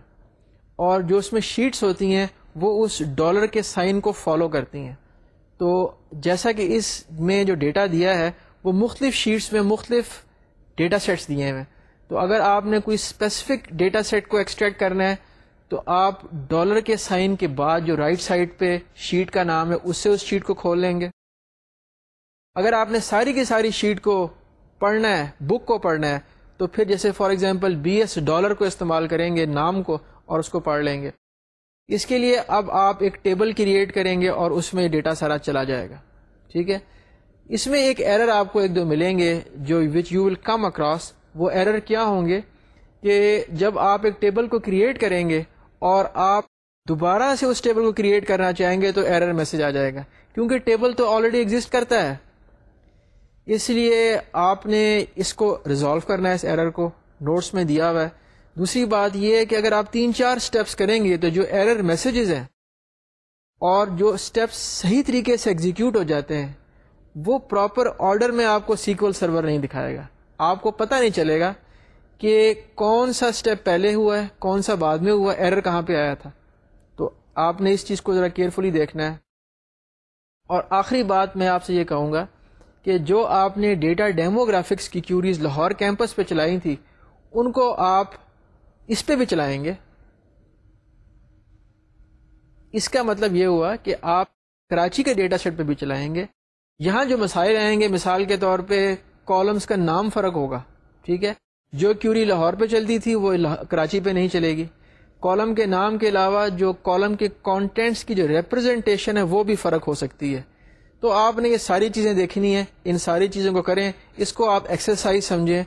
[SPEAKER 1] اور جو اس میں شیٹس ہوتی ہیں، وہ اس ڈالر کے سائن کو فالو کرتی ہیں۔ تو جیسا کہ اس میں جو ڈیٹا دیا ہے وہ مختلف شیٹس میں مختلف ڈیٹا سیٹس دیے ہیں۔ تو اگر آپ نے کوئی اسپیسیفک ڈیٹا سیٹ کو ایکسٹریکٹ کرنا ہے، تو آپ ڈالر کے سائن کے بعد جو رائٹ right سائڈ پہ شیٹ کا نام ہے، اس سے اس شیٹ کو کھول لیں گے۔ اگر آپ نے ساری کی ساری شیٹ کو پڑھنا ہے بک کو پڑھنا ہے، تو پھر جیسے for example B S dollar کو استعمال کریں گے، نام کو، اور اس کو پڑھ لیں گے۔ اس کے لیے اب آپ ایک ٹیبل کریٹ کریں گے اور اس میں ڈیٹا سارا چلا جائے گا۔ ٹھیک ہے؟ اس میں ایک ایرر آپ کو ایک دو ملیں گے جو which you will come across وہ ایرر کیا ہوں گے کہ جب آپ ایک ٹیبل کو کریٹ کریں گے اور آپ دوبارہ سے اس ٹیبل کو کریٹ کرنا چاہیں گے تو ایرر میسج آ جائے گا. کیونکہ ٹیبل تو آلریڈی ایگزٹ کرتا ہے. اس لیے آپ نے اس کو ریزالو کرنا ہے اس ایرر کو. نوٹس میں دیا ہوا ہے. دوسری بات یہ ہے کہ اگر آپ تین چار سٹیپس کریں گے تو جو ایرر میسیجز ہیں اور جو سٹیپس صحیح طریقے سے ایگزیکیوٹ ہو جاتے ہیں وہ پراپر آرڈر میں آپ کو سیکول سرور نہیں دکھائے گا۔ آپ کو پتہ نہیں چلے گا کہ کون سا اسٹیپ پہلے ہوا ہے، کون سا بعد میں ہوا ایرر کہاں پہ آیا تھا۔ تو آپ نے اس چیز کو ذرا کیئرفلی دیکھنا ہے۔ اور آخری بات میں آپ سے یہ کہوں گا کہ جو آپ نے ڈیٹا ڈیموگرافکس کی کیوریز لاہور کیمپس پہ چلائی تھی، ان کو آپ اس پہ بھی چلائیں گے۔ اس کا مطلب یہ ہوا کہ آپ کراچی کے ڈیٹا سیٹ پہ بھی چلائیں گے۔ یہاں جو مسائل آئیں گے، مثال کے طور پہ کالمس کا نام فرق ہوگا، ٹھیک ہے؟ جو کیوری لاہور پہ چلتی تھی، وہ کراچی پہ نہیں چلے گی۔ کالم کے نام کے علاوہ جو کالم کے کانٹینٹس کی جو ریپرزینٹیشن ہے، وہ بھی فرق ہو سکتی ہے۔ تو آپ نے یہ ساری چیزیں دیکھنی ہیں، ان ساری چیزوں کو کریں۔ اس کو آپ ایکسرسائز سمجھیں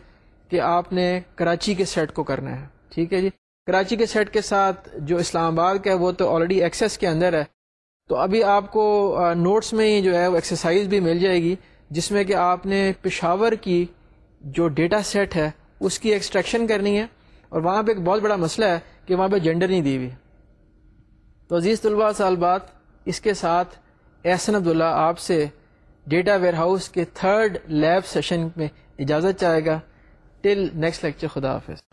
[SPEAKER 1] کہ آپ نے کراچی کے سیٹ کو کرنا ہے، ٹھیک ہے جی؟ کراچی کے سیٹ کے ساتھ جو اسلام آباد کا ہے، وہ تو آلریڈی ایکسیس کے اندر ہے۔ تو ابھی آپ کو نوٹس میں ہی جو ہے وہ ایکسرسائز بھی مل جائے گی، جس میں کہ آپ نے پشاور کی جو ڈیٹا سیٹ ہے، اس کی ایکسٹریکشن کرنی ہے، اور وہاں پہ ایک بہت بڑا مسئلہ ہے کہ وہاں پہ جینڈر نہیں دی ہوئی۔ تو عزیز طلباء، سال بعد اس کے ساتھ احسن عبداللہ آپ سے ڈیٹا ویئر ہاؤس کے تھرڈ لیب سیشن میں اجازت چاہے گا۔ ٹل نیکسٹ لیکچر خدا حافظ۔